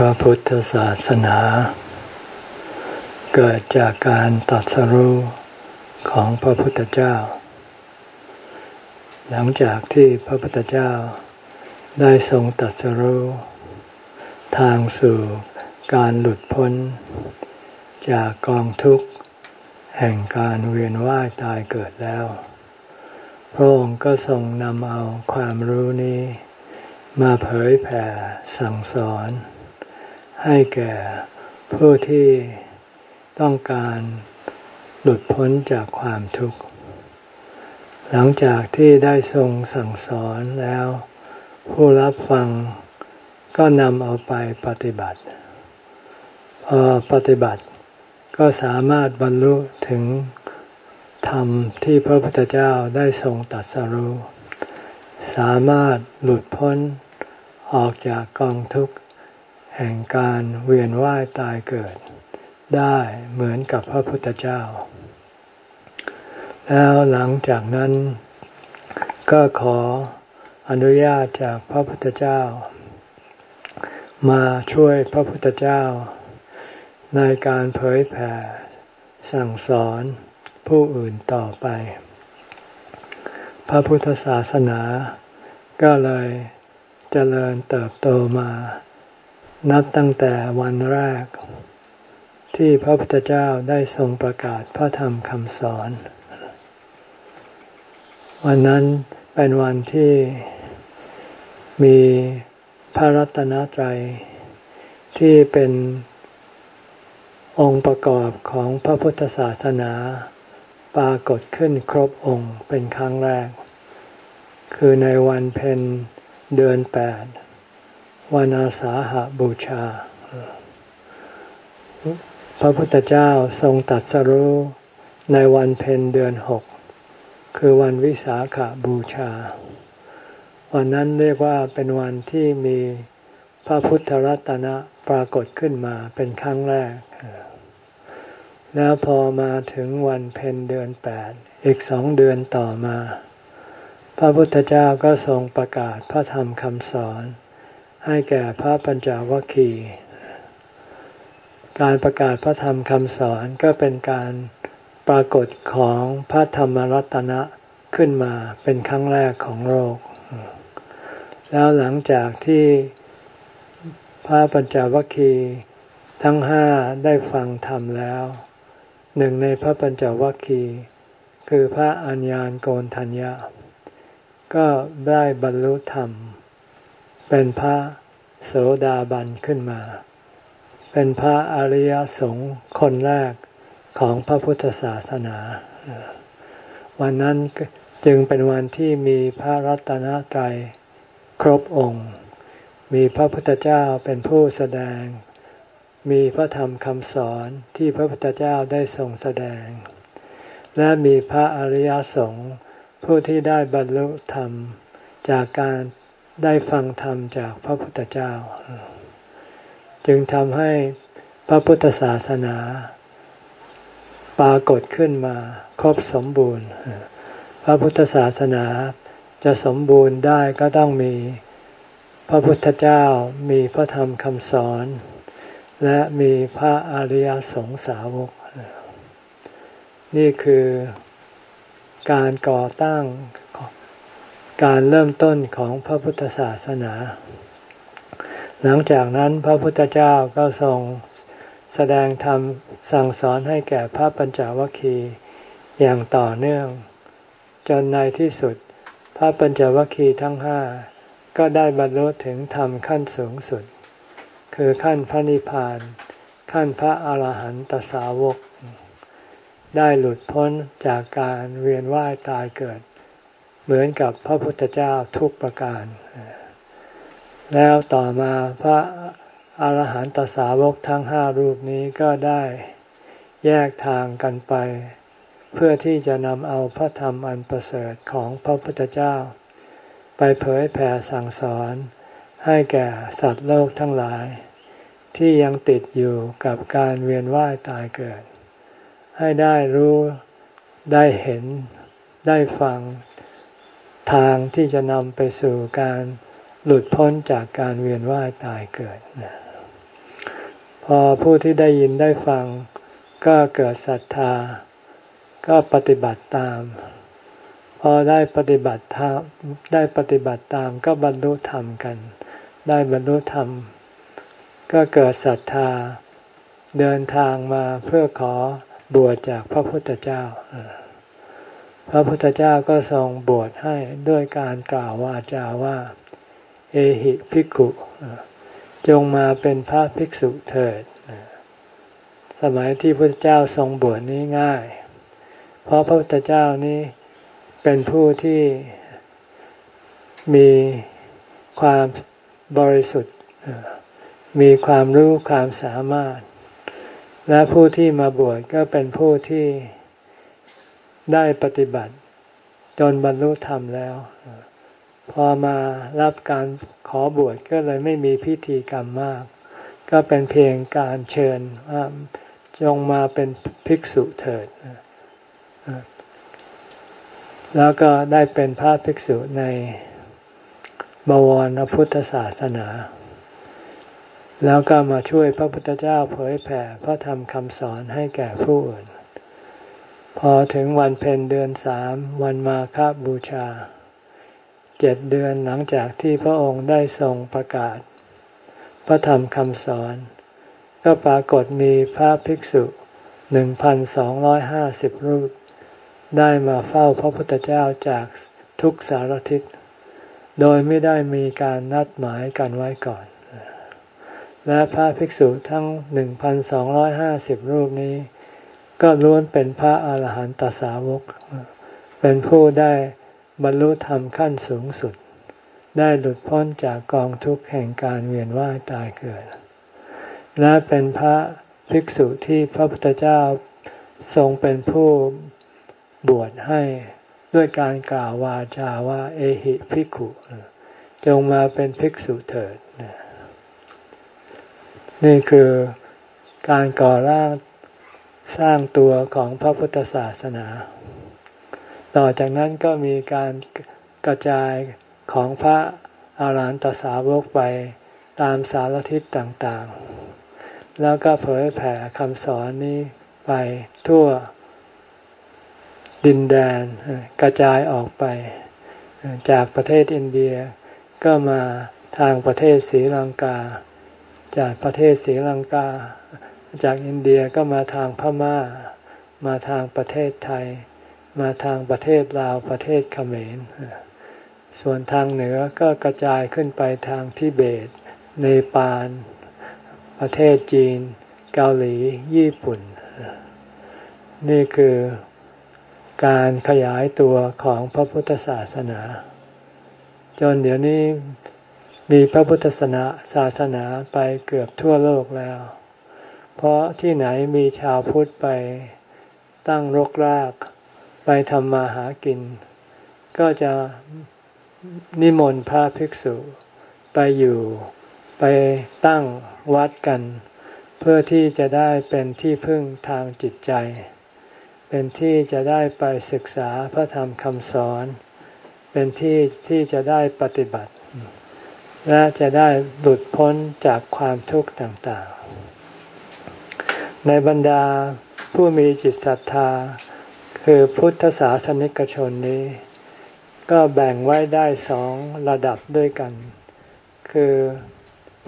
พระพุทธศาสนา เกิดจากการตัดสรู้ของพระพุทธเจ้า หลังจากที่พระพุทธเจ้าได้ทรงตัดสรู้ ทางสู่การหลุดพ้น จากกองทุกข์ แห่งการเวียนว่ายตายเกิดแล้ว พระองค์ก็ทรงนำเอาความรู้นี้ มาเผยแผ่สั่งสอน ให้แก่ผู้ที่ต้องการหลุดพ้นจากความทุกข์ หลังจากที่ได้ทรงสั่งสอนแล้ว ผู้รับฟังก็นำเอาไปปฏิบัติ พอปฏิบัติก็สามารถบรรลุถึงธรรมที่พระพุทธเจ้าได้ทรงตัดสรู้สามารถหลุดพ้นออกจากกองทุกข์ แห่งการเวียนว่ายตายเกิด ได้เหมือนกับพระพุทธเจ้า แล้วหลังจากนั้น ก็ขออนุญาตจากพระพุทธเจ้า มาช่วยพระพุทธเจ้า ในการเผยแผ่สั่งสอนผู้อื่นต่อไป พระพุทธศาสนาก็เลยเจริญเติบโตมา นับตั้งแต่วันแรก ที่พระพุทธเจ้าได้ทรงประกาศพระธรรมคำสอน วันนั้นเป็นวันที่มีพระรัตนตรัยที่เป็นองค์ประกอบของพระพุทธศาสนา ปรากฏขึ้นครบองค์เป็นครั้งแรก คือในวันเพ็ญเดือนแปด วันอาสาหาบูชา พระพุทธเจ้าทรงตัดสรู้ในวันเพ็ญเดือนหก คือวันวิสาขาบูชา วันนั้นเรียกว่าเป็นวันที่มีพระพุทธรัตนะปรากฏขึ้นมาเป็นครั้งแรก แล้วพอมาถึงวันเพ็ญเดือนแปดอีกสองเดือนต่อมา พระพุทธเจ้าก็ทรงประกาศพระธรรมคำสอน ให้แก่พระปัญจวัคคีย์การประกาศพระธรรมคำสอนก็เป็นการปรากฏของพระธรรมรัตนะขึ้นมาเป็นครั้งแรกของโลก แล้วหลังจากที่พระปัญจวัคคีย์ทั้งห้าได้ฟังธรรมแล้ว หนึ่งในพระปัญจวัคคีย์คือพระอัญญาณโกนทัญญาก็ได้บรรลุธรรม เป็นพระโสดาบันขึ้นมา เป็นพระอริยสงฆ์คนแรกของพระพุทธศาสนา วันนั้นจึงเป็นวันที่มีพระรัตนตรัยครบองค์ มีพระพุทธเจ้าเป็นผู้แสดง มีพระธรรมคำสอนที่พระพุทธเจ้าได้ทรงแสดง และมีพระอริยสงฆ์ผู้ที่ได้บรรลุธรรมจากการ ได้ฟังธรรมจากพระพุทธเจ้า จึงทำให้พระพุทธศาสนาปรากฏขึ้นมาครบสมบูรณ์ พระพุทธศาสนาจะสมบูรณ์ได้ก็ต้องมีพระพุทธเจ้ามีพระธรรมคำสอน และมีพระอริยสงสาวก นี่คือการก่อตั้ง การเริ่มต้นของพระพุทธศาสนา หลังจากนั้นพระพุทธเจ้าก็ทรงแสดงธรรมสั่งสอนให้แก่พระปัญจวัคคีย์อย่างต่อเนื่อง จนในที่สุด พระปัญจวัคคีย์ทั้งห้าก็ได้บรรลุถึงธรรมขั้นสูงสุด คือขั้นพระนิพพาน ขั้นพระอาหารหันตสาวก ได้หลุดพ้นจากการเวียนว่ายตายเกิด เหมือนกับพระพุทธเจ้าทุกประการ แล้วต่อมาพระอาหารหันตสาวกทั้งห้ารูปนี้ก็ได้แยกทางกันไป เพื่อที่จะนำเอาพระธรรมอันประเสริฐของพระพุทธเจ้า ไปเผยแผ่สั่งสอน ให้แก่สัตว์โลกทั้งหลาย ที่ยังติดอยู่กับการเวียนว่ายตายเกิด ให้ได้รู้ได้เห็นได้ฟัง ทางที่จะนำไปสู่การหลุดพ้นจากการเวียนว่ายตายเกิด พอผู้ที่ได้ยินได้ฟัง ก็เกิดศรัทธา ก็ปฏิบัติตาม พอได้ปฏิบัติธรรมได้ปฏิบัติตามก็บรรลุธรรมกัน ได้บรรลุธรรม ก็เกิดศรัทธาเดินทางมาเพื่อขอบวชจากพระพุทธเจ้า พระพุทธเจ้าก็ทรงบวชให้ด้วยการกล่าววาจาว่า เอหิภิกขุ จงมาเป็นพระภิกษุเถิด สมัยที่พระเจ้าทรงบวชนี้ง่าย เพราะพระพุทธเจ้านี้เป็นผู้ที่มีความบริสุทธิ์ มีความรู้ความสามารถ และผู้ที่มาบวชก็เป็นผู้ที่ ได้ปฏิบัติ จนบรรลุธรรมแล้ว พอมารับการขอบวชก็เลยไม่มีพิธีกรรมมาก ก็เป็นเพียงการเชิญว่าจงมาเป็นภิกษุเถิด แล้วก็ได้เป็นพระภิกษุในบวรพุทธศาสนา แล้วก็มาช่วยพระพุทธเจ้าเผยแผ่พระธรรมคำสอนให้แก่ผู้อื่น พอถึงวันเพ็ญเดือนสามวันมาคบูชา เจ็ดเดือนหลังจากที่พระองค์ได้ทรงประกาศ พระธรรมคำสอน ก็ปรากฏมีพระภิกษุหนึ่งพันสองร้อยห้าสิบรูป ได้มาเฝ้าพระพุทธเจ้าจากทุกสารทิศ โดยไม่ได้มีการนัดหมายกันไว้ก่อน และพระภิกษุทั้งหนึ่งพันสองร้อยห้าสิบรูปนี้ ก็ล้วนเป็นพระอาหารหันตสาวก เป็นผู้ได้บรรลุธรรมขั้นสูงสุด ได้หลุดพ้นจากกองทุกข์แห่งการเวียนว่ายตายเกิด และเป็นพระภิกษุที่พระพุทธเจ้าทรงเป็นผู้บวชให้ด้วยการกล่าววาจาว่า เอหิภิกขุจงมาเป็นภิกษุเถิด นี่คือการก่อร่าง สร้างตัวของพระพุทธศาสนา ต่อจากนั้นก็มีการกระจายของพระอาหารหันตสาวกไปตามสารทิศต่างๆ แล้วก็เผยแผ่คำสอนนี้ไปทั่วดินแดนกระจายออกไป จากประเทศอินเดียก็มาทางประเทศศรีลังกา จากประเทศศรีลังกา จากอินเดียก็มาทางพมา่า มาทางประเทศไทย มาทางประเทศลาวประเทศเขมร ส่วนทางเหนือก็กระจายขึ้นไปทางทิเบต เนปาล ประเทศจีน เกาหลี ญี่ปุ่น นี่คือการขยายตัวของพระพุทธศาสนา จนเดี๋ยวนี้มีพระพุทธศาสนาศาสนาไปเกือบทั่วโลกแล้ว เพราะที่ไหนมีชาวพุทธไปตั้งรกรากไปทำมาหากิน ก็จะนิมนต์พระภิกษุไปอยู่ไปตั้งวัดกัน เพื่อที่จะได้เป็นที่พึ่งทางจิตใจ เป็นที่จะได้ไปศึกษาพระธรรมคำสอน เป็นที่ที่จะได้ปฏิบัติ และจะได้หลุดพ้นจากความทุกข์ต่างๆ ในบรรดาผู้มีจิตศรัทธา คือพุทธศาสนิกชนนี้ ก็แบ่งไว้ได้สองระดับด้วยกัน คือ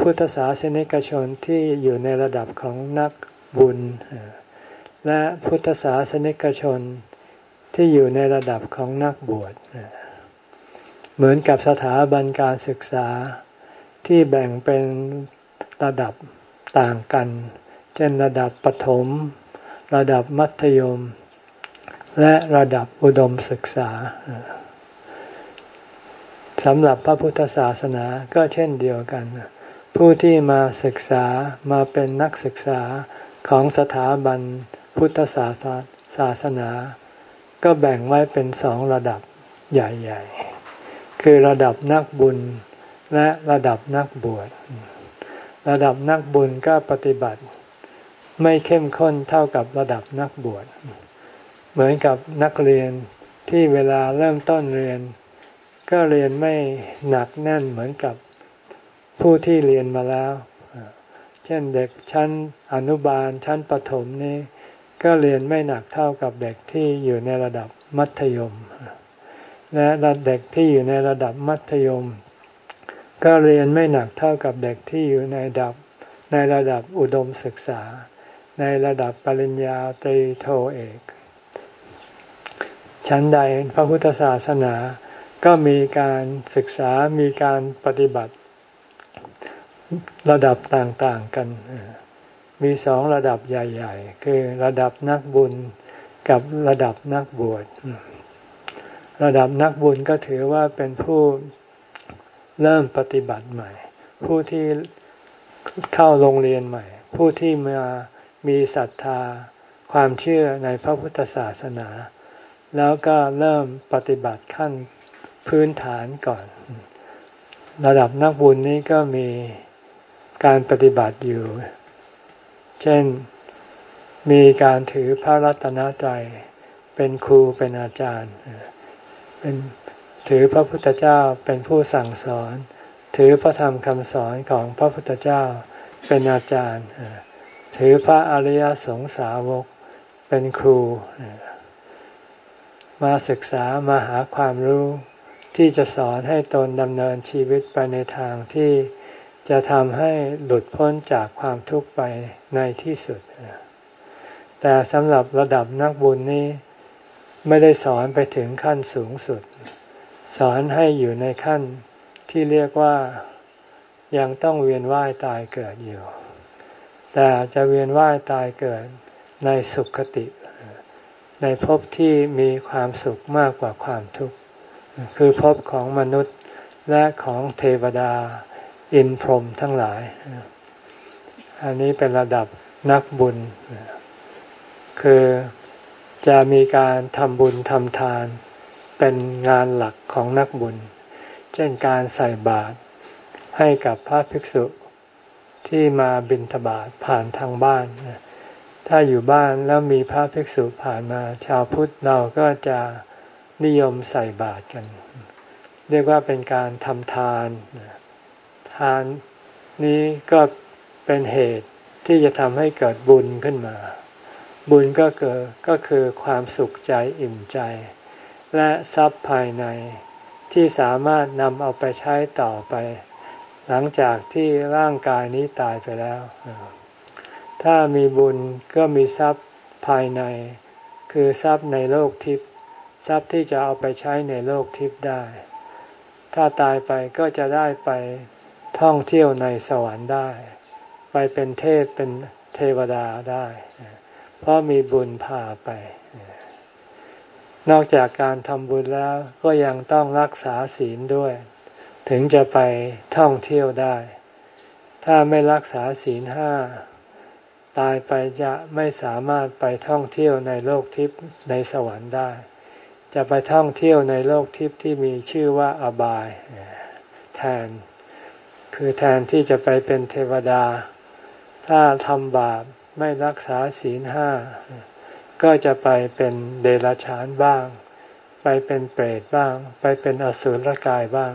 พุทธศาสนิกชนที่อยู่ในระดับของนักบุญ และพุทธศาสนิกชนที่อยู่ในระดับของนักบวชเหมือนกับสถาบันการศึกษาที่แบ่งเป็นระดับต่างกัน เช่นระดับปฐมระดับมัธยม และระดับอุดมศึกษาสำหรับพระพุทธศาสนาก็เช่นเดียวกัน ผู้ที่มาศึกษามาเป็นนักศึกษาของสถาบันพุทธศาสศาสนา ก็แบ่งไว้เป็นสองระดับใหญ่ๆ คือระดับนักบุญและระดับนักบวช ระดับนักบุญก็ปฏิบัติ ไม่เข้มข้นเท่ากับระดับนักบวช เหมือนกับนักเรียนที่เวลาเริ่มต้นเรียน ก็เรียนไม่หนักแน่นเหมือนกับผู้ที่เรียนมาแล้ว เช่นเด็กชั้นอนุบาลชั้นประถมนี่ก็เรียนไม่หนักเท่ากับเด็กที่อยู่ในระดับมัธยม และเด็กที่อยู่ในระดับมัธยม ก็เรียนไม่หนักเท่ากับเด็กที่อยู่ในระดับในระดับอุดมศึกษา ในระดับปริญญาตรีโทเอกชั้นใดพระพุทธศาสนาก็มีการศึกษามีการปฏิบัติระดับต่างๆกัน มีสองระดับใหญ่ ๆ คือระดับนักบุญกับระดับนักบวช ระดับนักบุญก็ถือว่าเป็นผู้เริ่มปฏิบัติใหม่ ผู้ที่เข้าโรงเรียนใหม่ ผู้ที่มา มีศรัทธา ความเชื่อในพระพุทธศาสนา แล้วก็เริ่มปฏิบัติขั้นพื้นฐานก่อน ระดับนักบุญนี้ก็มีการปฏิบัติอยู่ เช่นมีการถือพระรัตนตรัยเป็นครูเป็นอาจารย์ เป็นถือพระพุทธเจ้าเป็นผู้สั่งสอน ถือพระธรรมคำสอนของพระพุทธเจ้าเป็นอาจารย์ ถือพระอริยสงสาวกเป็นครู มาศึกษามาหาความรู้ที่จะสอนให้ตนดำเนินชีวิตไปในทางที่จะทำให้หลุดพ้นจากความทุกข์ไปในที่สุด แต่สำหรับระดับนักบุญนี้ ไม่ได้สอนไปถึงขั้นสูงสุด สอนให้อยู่ในขั้นที่เรียกว่ายังต้องเวียนว่ายตายเกิดอยู่ แต่จะเวียนว่ายตายเกิดในสุขติ ในภพที่มีความสุขมากกว่าความทุกข์คือภพของมนุษย์และของเทวดาอินพรหมทั้งหลาย อันนี้เป็นระดับนักบุญ คือจะมีการทำบุญทำทาน เป็นงานหลักของนักบุญ เช่นการใส่บาตรให้กับพระภิกษุ ที่มาบิณฑบาตผ่านทางบ้าน ถ้าอยู่บ้านแล้วมีพระภิกษุผ่านมาชาวพุทธเราก็จะนิยมใส่บาตรกัน เรียกว่าเป็นการทำทาน ทานนี้ก็เป็นเหตุที่จะทำให้เกิดบุญขึ้นมา บุญก็เกิดก็คือความสุขใจอิ่มใจ และทรัพย์ภายในที่สามารถนำเอาไปใช้ต่อไป หลังจากที่ร่างกายนี้ตายไปแล้ว ถ้ามีบุญก็มีทรัพย์ภายใน คือทรัพย์ในโลกทิพย์ทรัพย์ที่จะเอาไปใช้ในโลกทิพย์ได้ ถ้าตายไปก็จะได้ไปท่องเที่ยวในสวรรค์ได้ ไปเป็นเทพเป็นเทวดาได้ เพราะมีบุญพาไป นอกจากการทำบุญแล้วก็ยังต้องรักษาศีลด้วย ถึงจะไปท่องเที่ยวได้ ถ้าไม่รักษาศีลห้าตายไปจะไม่สามารถไปท่องเที่ยวในโลกทิพย์ในสวรรค์ได้ จะไปท่องเที่ยวในโลกทิพย์ที่มีชื่อว่าอบายแทน คือแทนที่จะไปเป็นเทวดา ถ้าทำบาปไม่รักษาศีลห้าก็จะไปเป็นเดรัจฉานบ้าง ไปเป็นเปรตบ้าง ไปเป็นอสุรกายบ้าง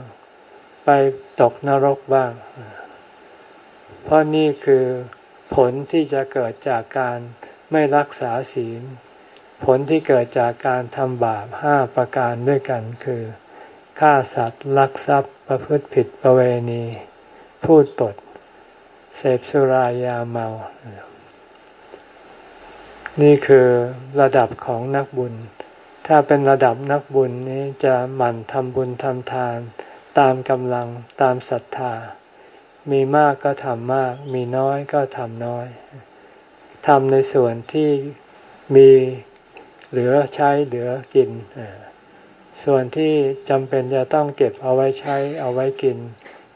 ตกนรกบ้าง เพราะนี่คือผลที่จะเกิดจากการไม่รักษาศีล ผลที่เกิดจากการทำบาปห้าประการด้วยกันคือฆ่าสัตว์ลักทรัพย์ประพฤติผิดประเวณี พูดปด เสพสุรายาเมา นี่คือระดับของนักบุญ ถ้าเป็นระดับนักบุญนี้จะหมั่นทำบุญทำทาน ตามกำลังตามศรัทธา มีมากก็ทำมาก มีน้อยก็ทำน้อยทำในส่วนที่มีเหลือใช้เหลือกิน ส่วนที่จำเป็นจะต้องเก็บเอาไว้ใช้เอาไว้กิน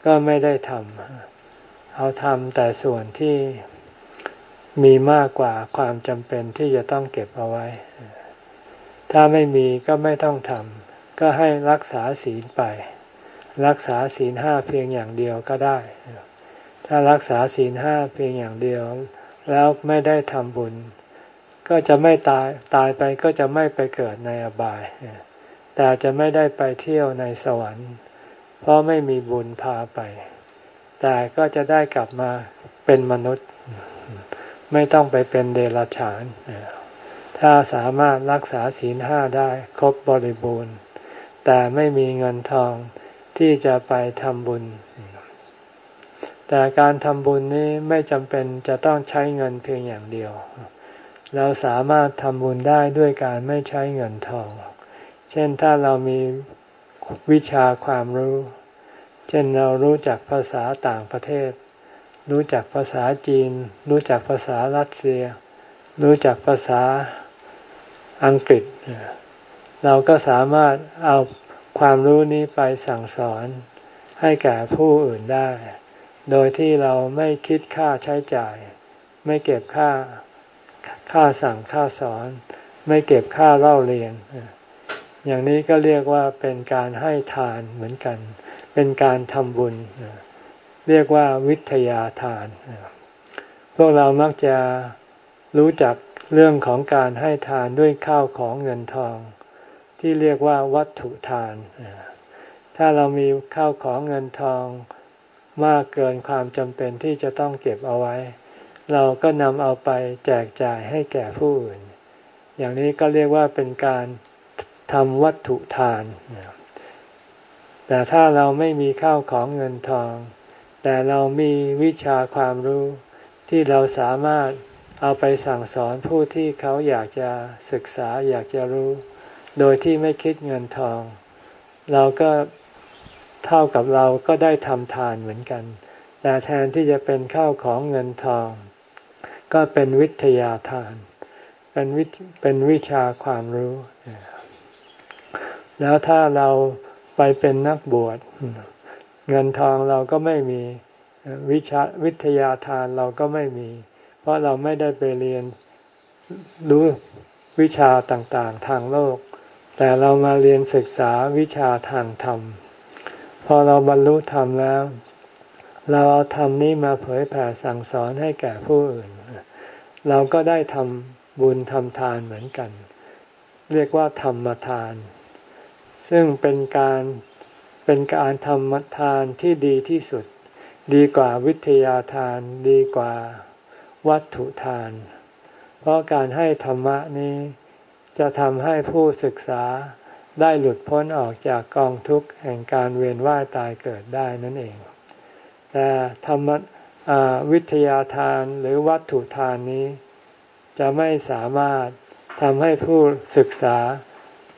ก็ไม่ได้ทำเอาทำแต่ส่วนที่มีมากกว่าความจำเป็นที่จะต้องเก็บเอาไว้ ถ้าไม่มีก็ไม่ต้องทำก็ให้รักษาศีลไป รักษาศีลห้าเพียงอย่างเดียวก็ได้ ถ้ารักษาศีลห้าเพียงอย่างเดียว แล้วไม่ได้ทำบุญ ก็จะไม่ตายตายไปก็จะไม่ไปเกิดในอบาย แต่จะไม่ได้ไปเที่ยวในสวรรค์ เพราะไม่มีบุญพาไป แต่ก็จะได้กลับมาเป็นมนุษย์ ไม่ต้องไปเป็นเดรัจฉาน ถ้าสามารถรักษาศีลห้าได้ครบบริบูรณ์ แต่ไม่มีเงินทอง ที่จะไปทำบุญ แต่การทำบุญนี้ไม่จำเป็นจะต้องใช้เงินเพียงอย่างเดียว เราสามารถทำบุญได้ด้วยการไม่ใช้เงินทอง เช่นถ้าเรามีวิชาความรู้ เช่นเรารู้จักภาษาต่างประเทศ รู้จักภาษาจีน รู้จักภาษารัสเซีย รู้จักภาษาอังกฤษ เราก็สามารถเอา ความรู้นี้ไปสั่งสอนให้แก่ผู้อื่นได้ โดยที่เราไม่คิดค่าใช้จ่าย ไม่เก็บค่าค่าสั่งค่าสอน ไม่เก็บค่าเล่าเรียน อย่างนี้ก็เรียกว่าเป็นการให้ทานเหมือนกัน เป็นการทำบุญ เรียกว่าวิทยาทาน พวกเรามักจะรู้จักเรื่องของการให้ทานด้วยข้าวของเงินทอง ที่เรียกว่าวัตถุทาน ถ้าเรามีข้าวของเงินทองมากเกินความจำเป็นที่จะต้องเก็บเอาไว้ เราก็นำเอาไปแจกจ่ายให้แก่ผู้อื่น อย่างนี้ก็เรียกว่าเป็นการทำวัตถุทาน แต่ถ้าเราไม่มีข้าวของเงินทอง แต่เรามีวิชาความรู้ที่เราสามารถเอาไปสั่งสอนผู้ที่เขาอยากจะศึกษาอยากจะรู้ โดยที่ไม่คิดเงินทอง เราก็เท่ากับเราก็ได้ทำทานเหมือนกัน แต่แทนที่จะเป็นข้าวของเงินทอง ก็เป็นวิทยาทาน เป็นวิเป็นวิชาความรู้ แล้วถ้าเราไปเป็นนักบวชเงินทองเราก็ไม่มีวิชาวิทยาทานเราก็ไม่มี เพราะเราไม่ได้ไปเรียนรู้วิชาต่างๆ ทางโลก แต่เรามาเรียนศึกษาวิชาทางธรรม พอเราบรรลุธรรมแล้ว เราเอาธรรมนี้มาเผยแผ่สั่งสอนให้แก่ผู้อื่น เราก็ได้ทำบุญทำทานเหมือนกัน เรียกว่าธรรมทาน ซึ่งเป็นการเป็นการทำทานที่ดีที่สุด ดีกว่าวิทยาทานดีกว่าวัตถุทาน เพราะการให้ธรรมะนี้ จะทำให้ผู้ศึกษาได้หลุดพ้นออกจากกองทุกข์แห่งการเวียนว่ายตายเกิดได้นั่นเอง แต่ธรรมวิทยาทานหรือวัตถุทานนี้ จะไม่สามารถทำให้ผู้ศึกษา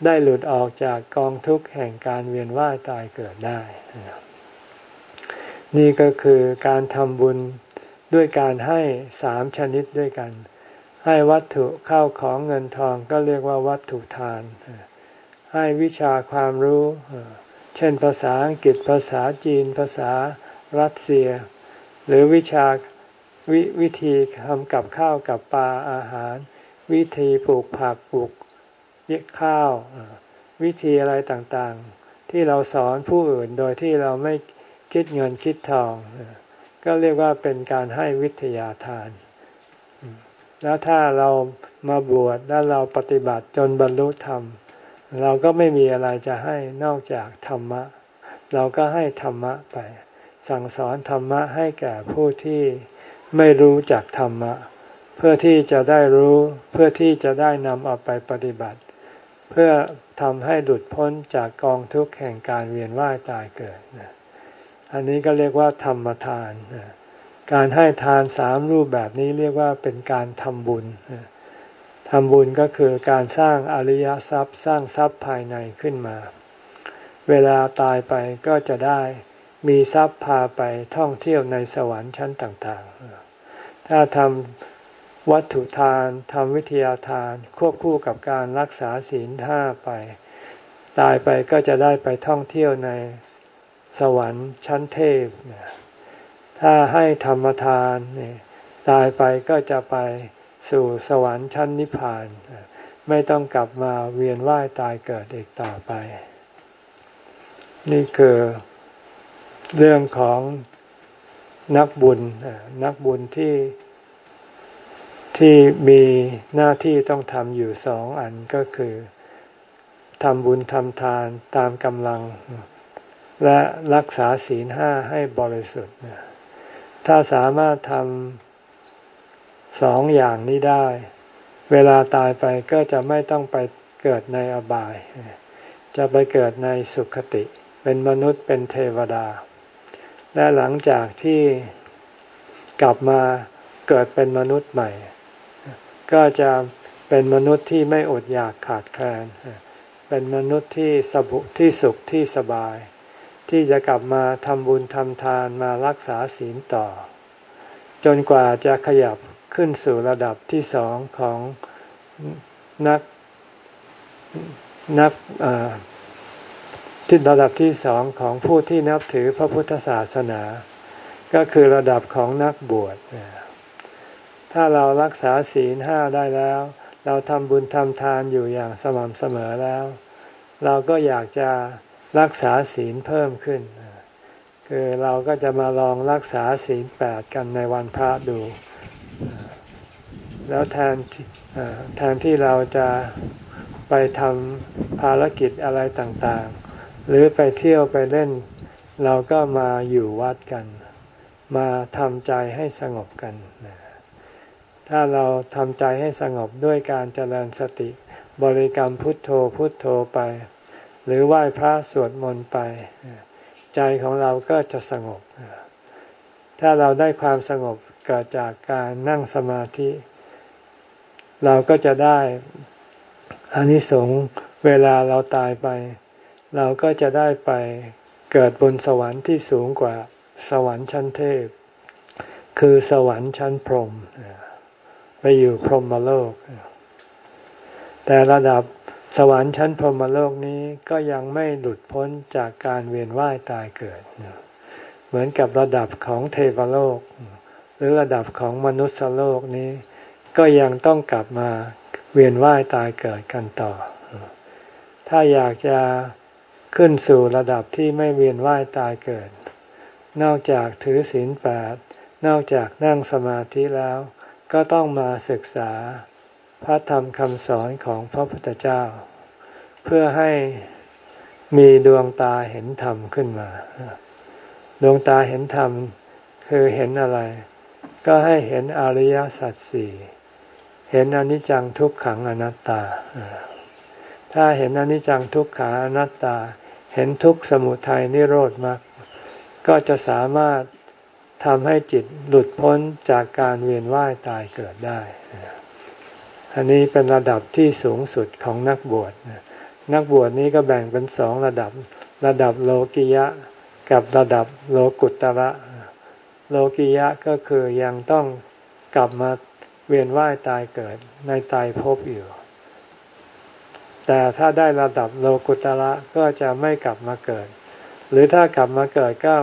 ได้หลุดออกจากกองทุกข์แห่งการเวียนว่ายตายเกิดได้ นี่ก็คือการทำบุญด้วยการให้สามชนิดด้วยกัน ให้วัตถุเข้าของเงินทองก็เรียกว่าวัตถุทาน ให้วิชาความรู้ เช่นภาษาอังกฤษภาษาจีน ภาษารัสเซีย หรือวิชาวิ วิธีทำกับข้าวกับปลาอาหาร วิธีปลูกผักปลูกเยข้าว วิธีอะไรต่างๆ ที่เราสอนผู้อื่นโดยที่เราไม่คิดเงินคิดทอง ก็เรียกว่าเป็นการให้วิทยาทาน แล้วถ้าเรามาบวชแล้วเราปฏิบัติจนบรรลุธรรม เราก็ไม่มีอะไรจะให้นอกจากธรรมะ เราก็ให้ธรรมะไป สั่งสอนธรรมะให้แก่ผู้ที่ไม่รู้จักธรรมะ เพื่อที่จะได้รู้เพื่อที่จะได้นำเอาไปปฏิบัติ เพื่อทำให้หลุดพ้นจากกองทุกข์แห่งการเวียนว่ายตายเกิด อันนี้ก็เรียกว่าธรรมทาน การให้ทานสามรูปแบบนี้เรียกว่าเป็นการทำบุญทำบุญก็คือการสร้างอริยทรัพย์ สร้างทรัพย์ภายในขึ้นมา เวลาตายไปก็จะได้มีทรัพย์พาไปท่องเที่ยวในสวรรค์ชั้นต่างๆ ถ้าทำวัตถุทานทำวิทยาทานควบคู่กับการรักษาศีลห้าไป ตายไปก็จะได้ไปท่องเที่ยวในสวรรค์ชั้นเทพ ถ้าให้ธรรมทานนี่ตายไปก็จะไปสู่สวรรค์ชั้นนิพพาน ไม่ต้องกลับมาเวียนว่ายตายเกิดอีกต่อไป นี่คือเรื่องของนักบุญนักบุญที่ที่มีหน้าที่ต้องทำอยู่สองอันก็คือทำบุญทำทานตามกำลัง และรักษาศีลห้าให้บริสุทธิ์ ถ้าสามารถทำสองอย่างนี้ได้ เวลาตายไปก็จะไม่ต้องไปเกิดในอบาย จะไปเกิดในสุขติ เป็นมนุษย์เป็นเทวดา และหลังจากที่กลับมาเกิดเป็นมนุษย์ใหม่ ก็จะเป็นมนุษย์ที่ไม่อดอยากขาดแคลน เป็นมนุษย์ที่สบุที่สุขที่สบาย ที่จะกลับมาทำบุญทำทานมารักษาศีลต่อ จนกว่าจะขยับขึ้นสู่ระดับที่สองของนักนักที่ระดับที่สองของผู้ที่นับถือพระพุทธศาสนา ก็คือระดับของนักบวชถ้าเรารักษาศีลห้าได้แล้ว เราทำบุญทำทานอยู่อย่างสม่ำเสมอแล้ว เราก็อยากจะ รักษาศีลเพิ่มขึ้น คือเราก็จะมาลองรักษาศีลแปดกันในวันพระดู แล้วแทนแทนที่เราจะไปทำภารกิจอะไรต่างๆ หรือไปเที่ยวไปเล่น เราก็มาอยู่วัดกัน มาทำใจให้สงบกัน ถ้าเราทำใจให้สงบด้วยการเจริญสติ บริกรรมพุทโธพุทโธไป หรือไหว้พระสวดมนต์ไป ใจของเราก็จะสงบ ถ้าเราได้ความสงบเกิดจากการนั่งสมาธิ เราก็จะได้อานิสงส์เวลาเราตายไป เราก็จะได้ไปเกิดบนสวรรค์ที่สูงกว่าสวรรค์ชั้นเทพ คือสวรรค์ชั้นพรหมไปอยู่พรหมโลก แต่ระดับ สวรรค์ชั้นพรหมโลกนี้ก็ยังไม่หลุดพ้นจากการเวียนว่ายตายเกิด เหมือนกับระดับของเทวโลก หรือระดับของมนุษย์โลกนี้ ก็ยังต้องกลับมาเวียนว่ายตายเกิดกันต่อ ถ้าอยากจะขึ้นสู่ระดับที่ไม่เวียนว่ายตายเกิด นอกจากถือศีลแปดนอกจากนั่งสมาธิแล้ว ก็ต้องมาศึกษา พระธรรมคำสอนของพระพุทธเจ้า เพื่อให้มีดวงตาเห็นธรรมขึ้นมา ดวงตาเห็นธรรมคือเห็นอะไร ก็ให้เห็นอริยสัจสี่เห็นอนิจจังทุกขังอนัตตา ถ้าเห็นอนิจจังทุกขังอนัตตา เห็นทุกสมุทัยนิโรธมรรคก็จะสามารถทำให้จิตหลุดพ้นจากการเวียนว่ายตายเกิดได้ อันนี้เป็นระดับที่สูงสุดของนักบวชนักบวชนี้ก็แบ่งเป็นสองระดับ ระดับโลกิยะ กับระดับโลกุตระ โลกิยะก็คือยังต้องกลับมาเวียนว่ายตายเกิดในตายภพอยู่ แต่ถ้าได้ระดับโลกุตระก็จะไม่กลับมาเกิด หรือถ้ากลับมาเกิดก็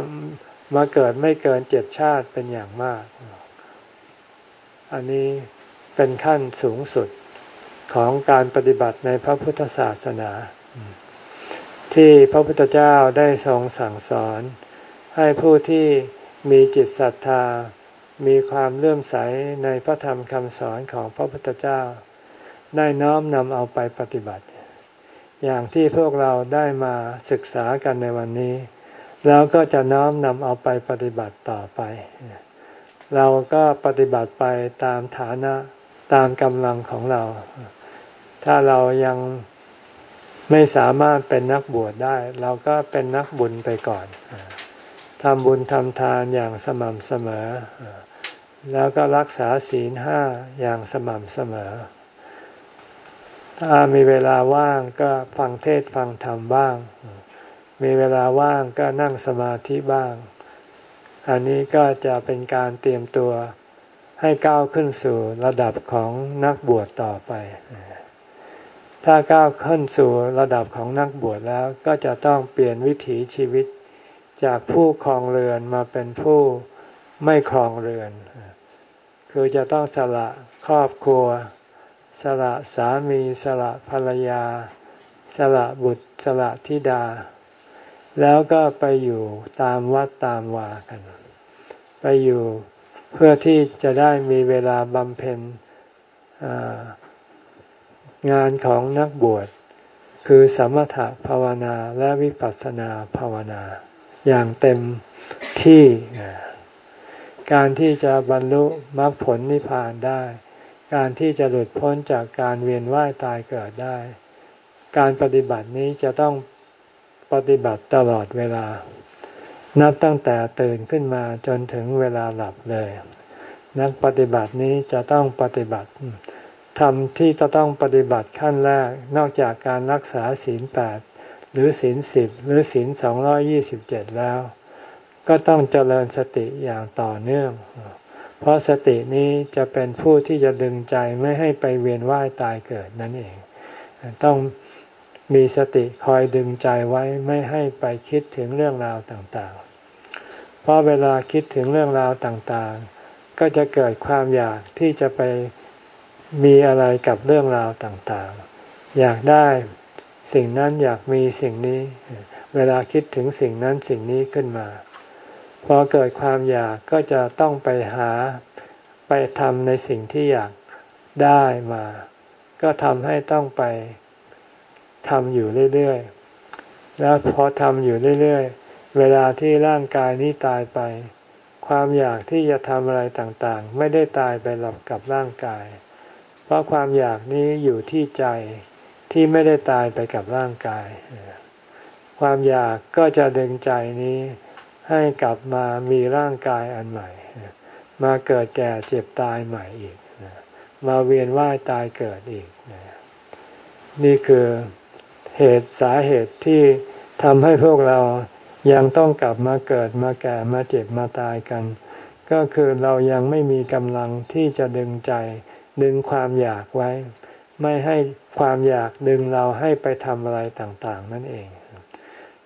มาเกิดไม่เกินเจ็ดชาติเป็นอย่างมาก อันนี้ เป็นขั้นสูงสุดของการปฏิบัติในพระพุทธศาสนา ที่พระพุทธเจ้าได้ทรงสั่งสอน ให้ผู้ที่มีจิตศรัทธา มีความเลื่อมใสในพระธรรมคำสอนของพระพุทธเจ้า ได้น้อมนำเอาไปปฏิบัติ อย่างที่พวกเราได้มาศึกษากันในวันนี้ แล้วก็จะน้อมนำเอาไปปฏิบัติต่อไป เราก็ปฏิบัติไปตามฐานะ ตามกำลังของเรา ถ้าเรายังไม่สามารถเป็นนักบวชได้ เราก็เป็นนักบุญไปก่อนทำบุญทำทานอย่างสม่ำเสมอ แล้วก็รักษาศีลห้าอย่างสม่ำเสมอ ถ้ามีเวลาว่างก็ฟังเทศฟังธรรมบ้าง มีเวลาว่างก็นั่งสมาธิบ้าง อันนี้ก็จะเป็นการเตรียมตัว ให้ก้าวขึ้นสู่ระดับของนักบวชต่อไป ถ้าก้าวขึ้นสู่ระดับของนักบวชแล้วก็จะต้องเปลี่ยนวิถีชีวิต จากผู้ครองเรือนมาเป็นผู้ไม่ครองเรือน คือจะต้องสละครอบครัว สละสามี สละภรรยา สละบุตร สละธิดา แล้วก็ไปอยู่ตามวัดตามวากัน ไปอยู่ เพื่อที่จะได้มีเวลาบำเพ็ญงานของนักบวช คือสมถะภาวนาและวิปัสสนาภาวนา อย่างเต็มที่การที่จะบรรลุมรรคผลนิพพานได้ การที่จะหลุดพ้นจากการเวียนว่ายตายเกิดได้ การปฏิบัตินี้จะต้องปฏิบัติตลอดเวลา นับตั้งแต่ตื่นขึ้นมาจนถึงเวลาหลับเลย นักปฏิบัตินี้จะต้องปฏิบัติทำที่จะต้องปฏิบัติขั้นแรกนอกจากการรักษาศีลแปดหรือศีลสิบหรือศีลสองร้อยี่สิบเจ็ดแล้ว ก็ต้องเจริญสติอย่างต่อเนื่อง เพราะสตินี้จะเป็นผู้ที่จะดึงใจไม่ให้ไปเวียนว่ายตายเกิดนั่นเอง ต้องมีสติคอยดึงใจไว้ไม่ให้ไปคิดถึงเรื่องราวต่างๆ เพราะเวลาคิดถึงเรื่องราวต่างๆ ก็จะเกิดความอยากที่จะไปมีอะไรกับเรื่องราวต่างๆ อยากได้สิ่งนั้นอยากมีสิ่งนี้ เวลาคิดถึงสิ่งนั้นสิ่งนี้ขึ้นมา พอเกิดความอยากก็จะต้องไปหาไปทำในสิ่งที่อยากได้มา ก็ทำให้ต้องไปทำอยู่เรื่อยๆ แล้วพอทำอยู่เรื่อยๆ เวลาที่ร่างกายนี้ตายไป ความอยากที่จะทำอะไรต่างๆ ไม่ได้ตายไปหลับกับร่างกาย เพราะความอยากนี้อยู่ที่ใจที่ไม่ได้ตายไปกับร่างกาย ความอยากก็จะดึงใจนี้ให้กลับมามีร่างกายอันใหม่ มาเกิดแก่เจ็บตายใหม่อีก มาเวียนว่ายตายเกิดอีก นี่คือเหตุสาเหตุที่ทำให้พวกเรา ยังต้องกลับมาเกิดมาแก่มาเจ็บมาตายกัน ก็คือเรายังไม่มีกำลังที่จะดึงใจ ดึงความอยากไว้ ไม่ให้ความอยากดึงเราให้ไปทำอะไรต่างๆ นั่นเอง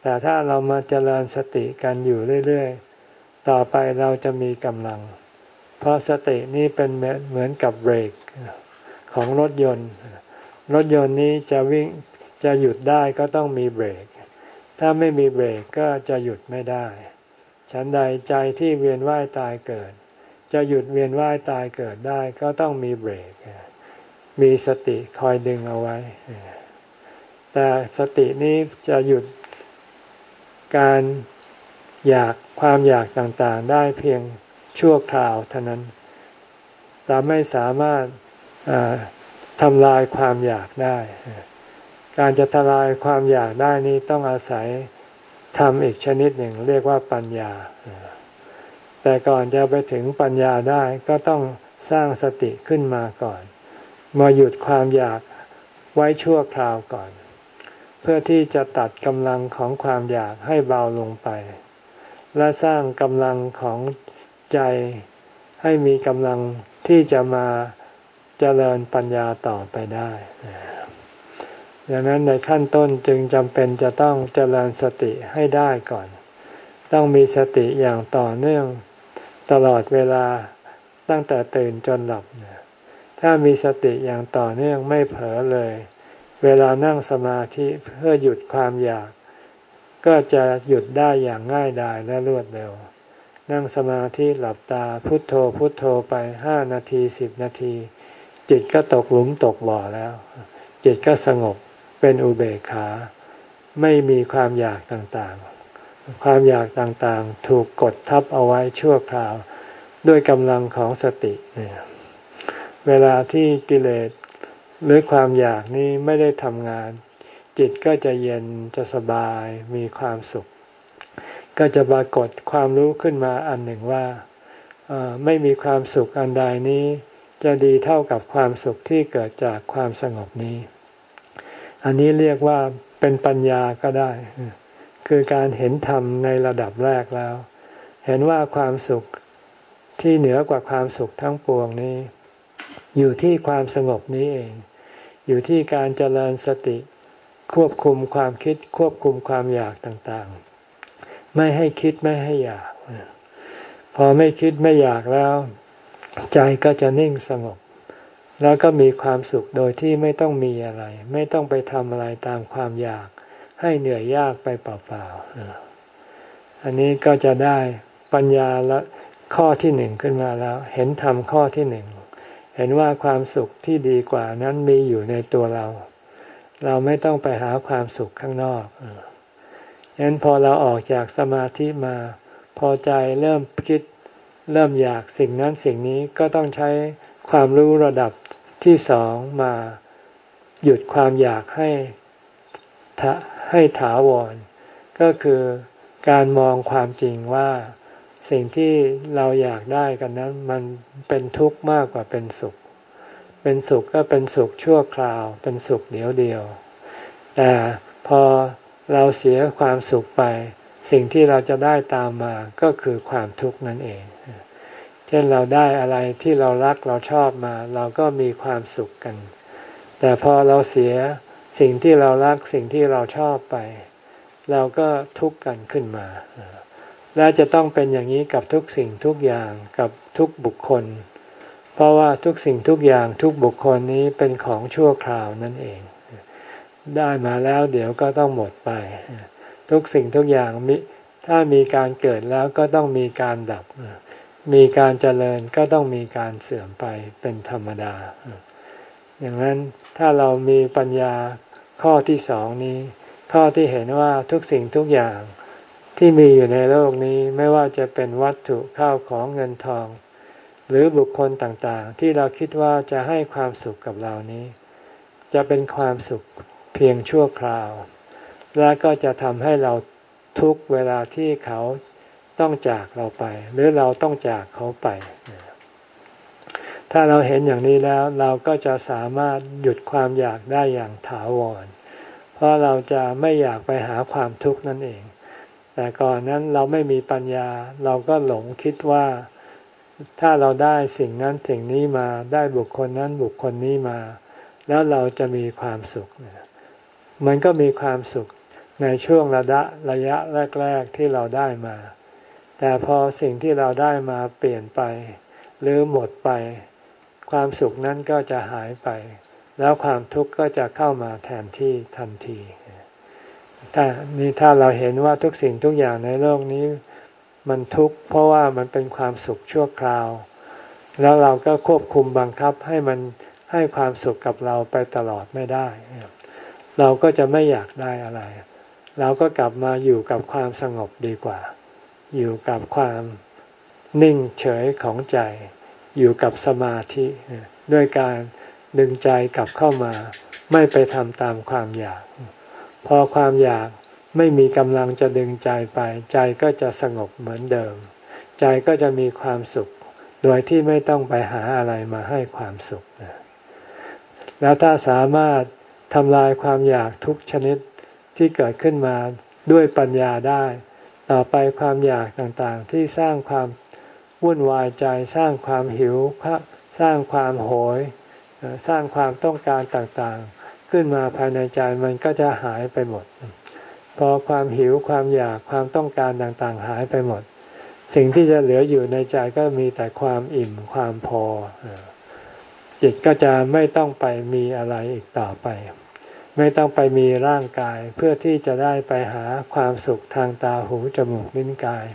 แต่ถ้าเรามาเจริญสติกันอยู่เรื่อยๆ ต่อไปเราจะมีกำลัง เพราะสตินี้เป็นเหมือนกับเบรกของรถยนต์ รถยนต์นี้จะวิ่งจะหยุดได้ก็ต้องมีเบรก ถ้าไม่มีเบรกก็จะหยุดไม่ได้ ฉันใดใจที่เวียนว่ายตายเกิด จะหยุดเวียนว่ายตายเกิดได้ก็ต้องมีเบรก มีสติคอยดึงเอาไว้ แต่สตินี้จะหยุดการอยากความอยากต่างๆ ได้เพียงชั่วคราวเท่านั้น แต่ไม่สามารถทำลายความอยากได้ การจะทลายความอยากได้นี้ต้องอาศัยทำอีกชนิดหนึ่งเรียกว่าปัญญา แต่ก่อนจะไปถึงปัญญาได้ก็ต้องสร้างสติขึ้นมาก่อน มาหยุดความอยากไว้ชั่วคราวก่อน เพื่อที่จะตัดกำลังของความอยากให้เบาลงไป และสร้างกำลังของใจให้มีกำลังที่จะมาเจริญปัญญาต่อไปได้ ดังนั้นในขั้นต้นจึงจำเป็นจะต้องเจริญสติให้ได้ก่อน ต้องมีสติอย่างต่อเนื่อง ตลอดเวลาตั้งแต่ตื่นจนหลับ ถ้ามีสติอย่างต่อเนื่องไม่เผลอเลย เวลานั่งสมาธิเพื่อหยุดความอยาก ก็จะหยุดได้อย่างง่ายดายและรวดเร็ว นั่งสมาธิหลับตาพุทโธพุทโธไปห้านาทีสิบนาที จิตก็ตกหลุมตกบ่อแล้ว จิตก็สงบ เป็นอุเบกขา ไม่มีความอยากต่างๆ ความอยากต่างๆ ถูกกดทับเอาไว้ชั่วคราว ด้วยกำลังของสติ เวลาที่กิเลสหรือความอยากนี้ไม่ได้ทำงาน จิตก็จะเย็นจะสบายมีความสุข ก็จะปรากฏความรู้ขึ้นมาอันหนึ่งว่าไม่มีความสุขอันใดนี้ จะดีเท่ากับความสุขที่เกิดจากความสงบนี้ อันนี้เรียกว่าเป็นปัญญาก็ได้ คือการเห็นธรรมในระดับแรกแล้ว เห็นว่าความสุขที่เหนือกว่าความสุขทั้งปวงนี้ อยู่ที่ความสงบนี้เอง อยู่ที่การเจริญสติ ควบคุมความคิดควบคุมความอยากต่างๆ ไม่ให้คิดไม่ให้อยาก พอไม่คิดไม่อยากแล้ว ใจก็จะนิ่งสงบ แล้วก็มีความสุขโดยที่ไม่ต้องมีอะไร ไม่ต้องไปทำอะไรตามความอยาก ให้เหนื่อยยากไปเปล่าๆอันนี้ก็จะได้ปัญญาละข้อที่หนึ่งขึ้นมาแล้ว เห็นธรรมข้อที่หนึ่งเห็นว่าความสุขที่ดีกว่านั้นมีอยู่ในตัวเรา เราไม่ต้องไปหาความสุขข้างนอกฉะนั้นพอเราออกจากสมาธิมาพอใจเริ่มคิดเริ่มอยากสิ่งนั้นสิ่งนี้ก็ต้องใช้ ความรู้ระดับที่สองมาหยุดความอยากให้ให้ถาวร ก็คือการมองความจริงว่าสิ่งที่เราอยากได้กันนั้น มันเป็นทุกข์มากกว่าเป็นสุข เป็นสุขก็เป็นสุขชั่วคราว เป็นสุขเดียวเดียว แต่พอเราเสียความสุขไป สิ่งที่เราจะได้ตามมาก็คือความทุกข์นั่นเอง เช่นเราได้อะไรที่เรารักเราชอบมา เราก็มีความสุขกัน แต่พอเราเสียสิ่งที่เรารักสิ่งที่เราชอบไป เราก็ทุกข์กันขึ้นมา และจะต้องเป็นอย่างนี้กับทุกสิ่งทุกอย่างกับทุกบุคคล เพราะว่าทุกสิ่งทุกอย่างทุกบุคคลนี้เป็นของชั่วคราวนั่นเอง ได้มาแล้วเดี๋ยวก็ต้องหมดไป ทุกสิ่งทุกอย่างมิถ้ามีการเกิดแล้วก็ต้องมีการดับ มีการเจริญก็ต้องมีการเสื่อมไปเป็นธรรมดา อย่างนั้นถ้าเรามีปัญญาข้อที่สองนี้ ข้อที่เห็นว่าทุกสิ่งทุกอย่างที่มีอยู่ในโลกนี้ไม่ว่าจะเป็นวัตถุข้าวของเงินทอง หรือบุคคลต่างๆ ที่เราคิดว่าจะให้ความสุขกับเรานี้ จะเป็นความสุขเพียงชั่วคราว และก็จะทำให้เราทุกเวลาที่เขา ต้องจากเราไป หรือเราต้องจากเขาไป ถ้าเราเห็นอย่างนี้แล้วเราก็จะสามารถหยุดความอยากได้อย่างถาวร เพราะเราจะไม่อยากไปหาความทุกข์นั่นเอง แต่ก่อนนั้นเราไม่มีปัญญา เราก็หลงคิดว่าถ้าเราได้สิ่งนั้นสิ่งนี้มาได้บุคคลนั้นบุคคลนี้มา แล้วเราจะมีความสุข มันก็มีความสุขในช่วงระยะระยะแรก ๆที่เราได้มา แต่พอสิ่งที่เราได้มาเปลี่ยนไป หรือหมดไป ความสุขนั้นก็จะหายไป แล้วความทุกข์ก็จะเข้ามาแทนที่ทันที ถ้านี่ถ้าเราเห็นว่าทุกสิ่งทุกอย่างในโลกนี้ มันทุกข์เพราะว่ามันเป็นความสุขชั่วคราว แล้วเราก็ควบคุมบังคับให้มันให้ความสุขกับเราไปตลอดไม่ได้ เราก็จะไม่อยากได้อะไร เราก็กลับมาอยู่กับความสงบดีกว่า อยู่กับความนิ่งเฉยของใจ อยู่กับสมาธิด้วยการดึงใจกลับเข้ามา ไม่ไปทำตามความอยาก พอความอยากไม่มีกำลังจะดึงใจไป ใจก็จะสงบเหมือนเดิม ใจก็จะมีความสุข โดยที่ไม่ต้องไปหาอะไรมาให้ความสุข แล้วถ้าสามารถทำลายความอยากทุกชนิดที่เกิดขึ้นมาด้วยปัญญาได้ ต่อไปความอยากต่างๆ ที่สร้างความวุ่นวายใจ สร้างความหิว สร้างความโหย สร้างความต้องการต่างๆ ขึ้นมาภายในใจมันก็จะหายไปหมด พอความหิวความอยากความต้องการต่างๆ หายไปหมด สิ่งที่จะเหลืออยู่ในใจก็มีแต่ความอิ่มความพอจิตก็จะไม่ต้องไปมีอะไรอีกต่อไป ไม่ต้องไปมีร่างกายเพื่อที่จะได้ไปหาความสุขทางตาหูจมูกลิ้นกาย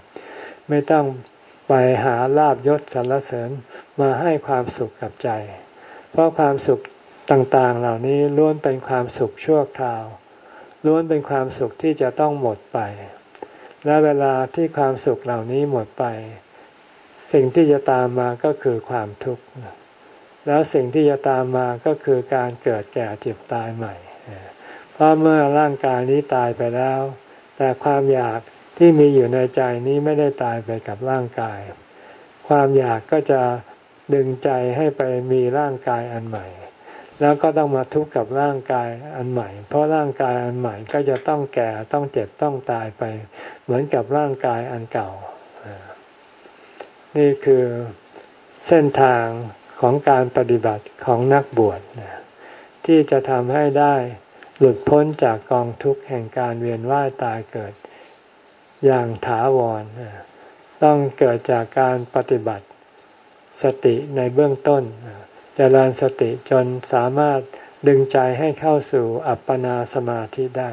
ไม่ต้องไปหาลาบยศสรรเสริญมาให้ความสุขกับใจ เพราะความสุขต่างๆเหล่านี้ล้วนเป็นความสุขชั่วคราว ล้วนเป็นความสุขที่จะต้องหมดไป และเวลาที่ความสุขเหล่านี้หมดไป สิ่งที่จะตามมาก็คือความทุกข์แล้วสิ่งที่จะตามมาก็คือการเกิดแก่เจ็บตายใหม่ เพราะเมื่อร่างกายนี้ตายไปแล้ว แต่ความอยากที่มีอยู่ในใจนี้ไม่ได้ตายไปกับร่างกาย ความอยากก็จะดึงใจให้ไปมีร่างกายอันใหม่ แล้วก็ต้องมาทุกข์กับร่างกายอันใหม่ เพราะร่างกายอันใหม่ก็จะต้องแก่ต้องเจ็บต้องตายไป เหมือนกับร่างกายอันเก่า นี่คือเส้นทางของการปฏิบัติของนักบวชที่จะทำให้ได้ หลุดพ้นจากกองทุกข์แห่งการเวียนว่ายตายเกิดอย่างถาวร ต้องเกิดจากการปฏิบัติสติในเบื้องต้นจริญสติจนสามารถดึงใจให้เข้าสู่อัปปนาสมาธิได้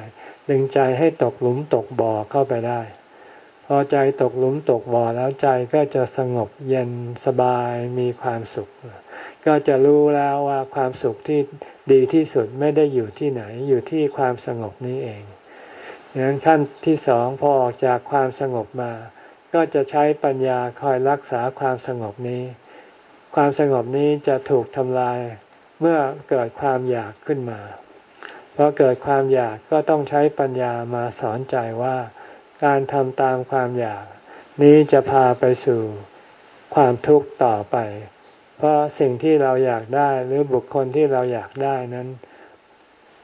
ดึงใจให้ตกหลุมตกบ่อเข้าไปได้ พอใจตกหลุมตกบ่อแล้วใจก็จะสงบเย็นสบายมีความสุข ก็จะรู้แล้วว่าความสุขที่ดีที่สุดไม่ได้อยู่ที่ไหน อยู่ที่ความสงบนี้เองดังนั้นขั้นที่สองพอออกจากความสงบมา ก็จะใช้ปัญญาคอยรักษาความสงบนี้ ความสงบนี้จะถูกทำลายเมื่อเกิดความอยากขึ้นมาพอเกิดความอยากก็ต้องใช้ปัญญามาสอนใจว่า การทำตามความอยาก นี้จะพาไปสู่ความทุกข์ต่อไป เพราะสิ่งที่เราอยากได้หรือบุคคลที่เราอยากได้นั้น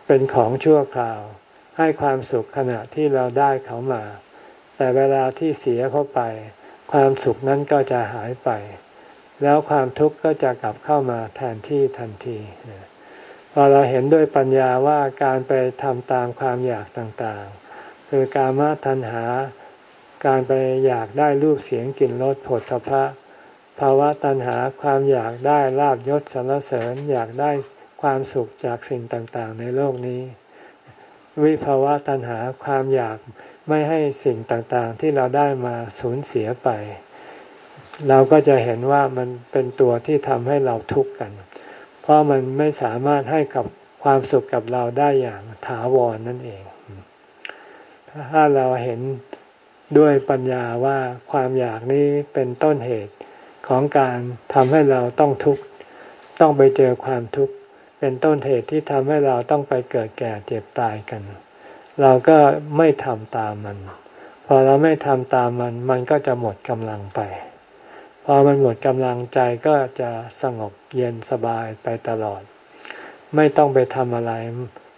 เป็นของชั่วคราว ให้ความสุขขณะที่เราได้เขามา แต่เวลาที่เสียเขาไป ความสุขนั้นก็จะหายไป แล้วความทุกข์ก็จะกลับเข้ามาแทนที่ทันทีพอเราเห็นด้วยปัญญาว่าการไปทำตามความอยากต่างๆ คือการมาทันหาการไปอยากได้รูปเสียงกลิ่นรสผลทพะ ภาวะตัณหาความอยากได้ลาบยศสรรเสริญอยากได้ความสุขจากสิ่งต่างๆ ในโลกนี้ วิภาวะตัณหาความอยากไม่ให้สิ่งต่างๆ ที่เราได้มาสูญเสียไป เราก็จะเห็นว่ามันเป็นตัวที่ทำให้เราทุกข์กัน เพราะมันไม่สามารถให้กับความสุขกับเราได้อย่างถาวรนนั่นเอง ถ้าเราเห็นด้วยปัญญาว่าความอยากนี้เป็นต้นเหตุ ของการทำให้เราต้องทุกข์ต้องไปเจอความทุกข์เป็นต้นเหตุที่ทำให้เราต้องไปเกิดแก่เจ็บตายกัน เราก็ไม่ทำตามมัน พอเราไม่ทำตามมัน มันก็จะหมดกำลังไป พอมันหมดกำลังใจก็จะสงบเย็นสบายไปตลอด ไม่ต้องไปทำอะไร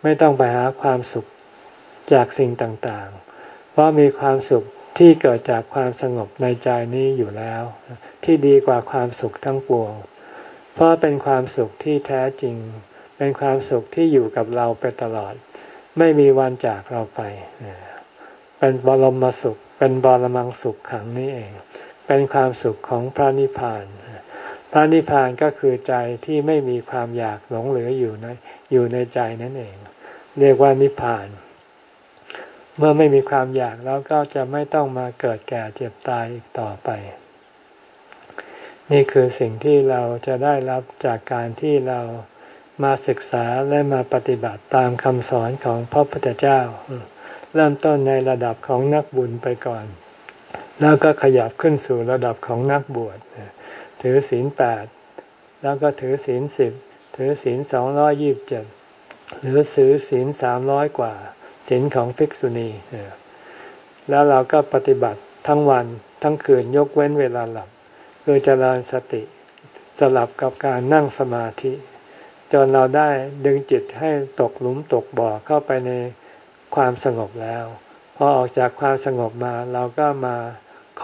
ไม่ต้องไปหาความสุขจากสิ่งต่างๆ เพราะมีความสุขที่เกิดจากความสงบในใจนี้อยู่แล้ว ที่ดีกว่าความสุขทั้งปวง เพราะเป็นความสุขที่แท้จริง เป็นความสุขที่อยู่กับเราไปตลอด ไม่มีวันจากเราไป เป็นบรมสุข เป็นบรมังสุขขังนี้เอง เป็นความสุขของพระนิพพาน พระนิพพานก็คือใจที่ไม่มีความอยากหลงเหลืออยู่ในอยู่ในใจนั่นเอง เรียกว่านิพพานเมื่อไม่มีความอยากแล้วก็จะไม่ต้องมาเกิดแก่เจ็บตายอีกต่อไป นี่คือสิ่งที่เราจะได้รับจากการที่เรามาศึกษาและมาปฏิบัติตามคำสอนของพระพุทธเจ้า เริ่มต้นในระดับของนักบุญไปก่อน แล้วก็ขยับขึ้นสู่ระดับของนักบวชถือศีลแปดแล้วก็ถือศีลสิบถือศีลสองร้อยี่บเจ็ดหรือถือศีลสามร้อยกว่าศีลของภิกษุณีแล้วเราก็ปฏิบัติทั้งวันทั้งคืนยกเว้นเวลาหลับ คือเจริญสติสลับกับการนั่งสมาธิ จนเราได้ดึงจิตให้ตกหลุมตกบ่อเข้าไปในความสงบแล้วพอออกจากความสงบมาเราก็มา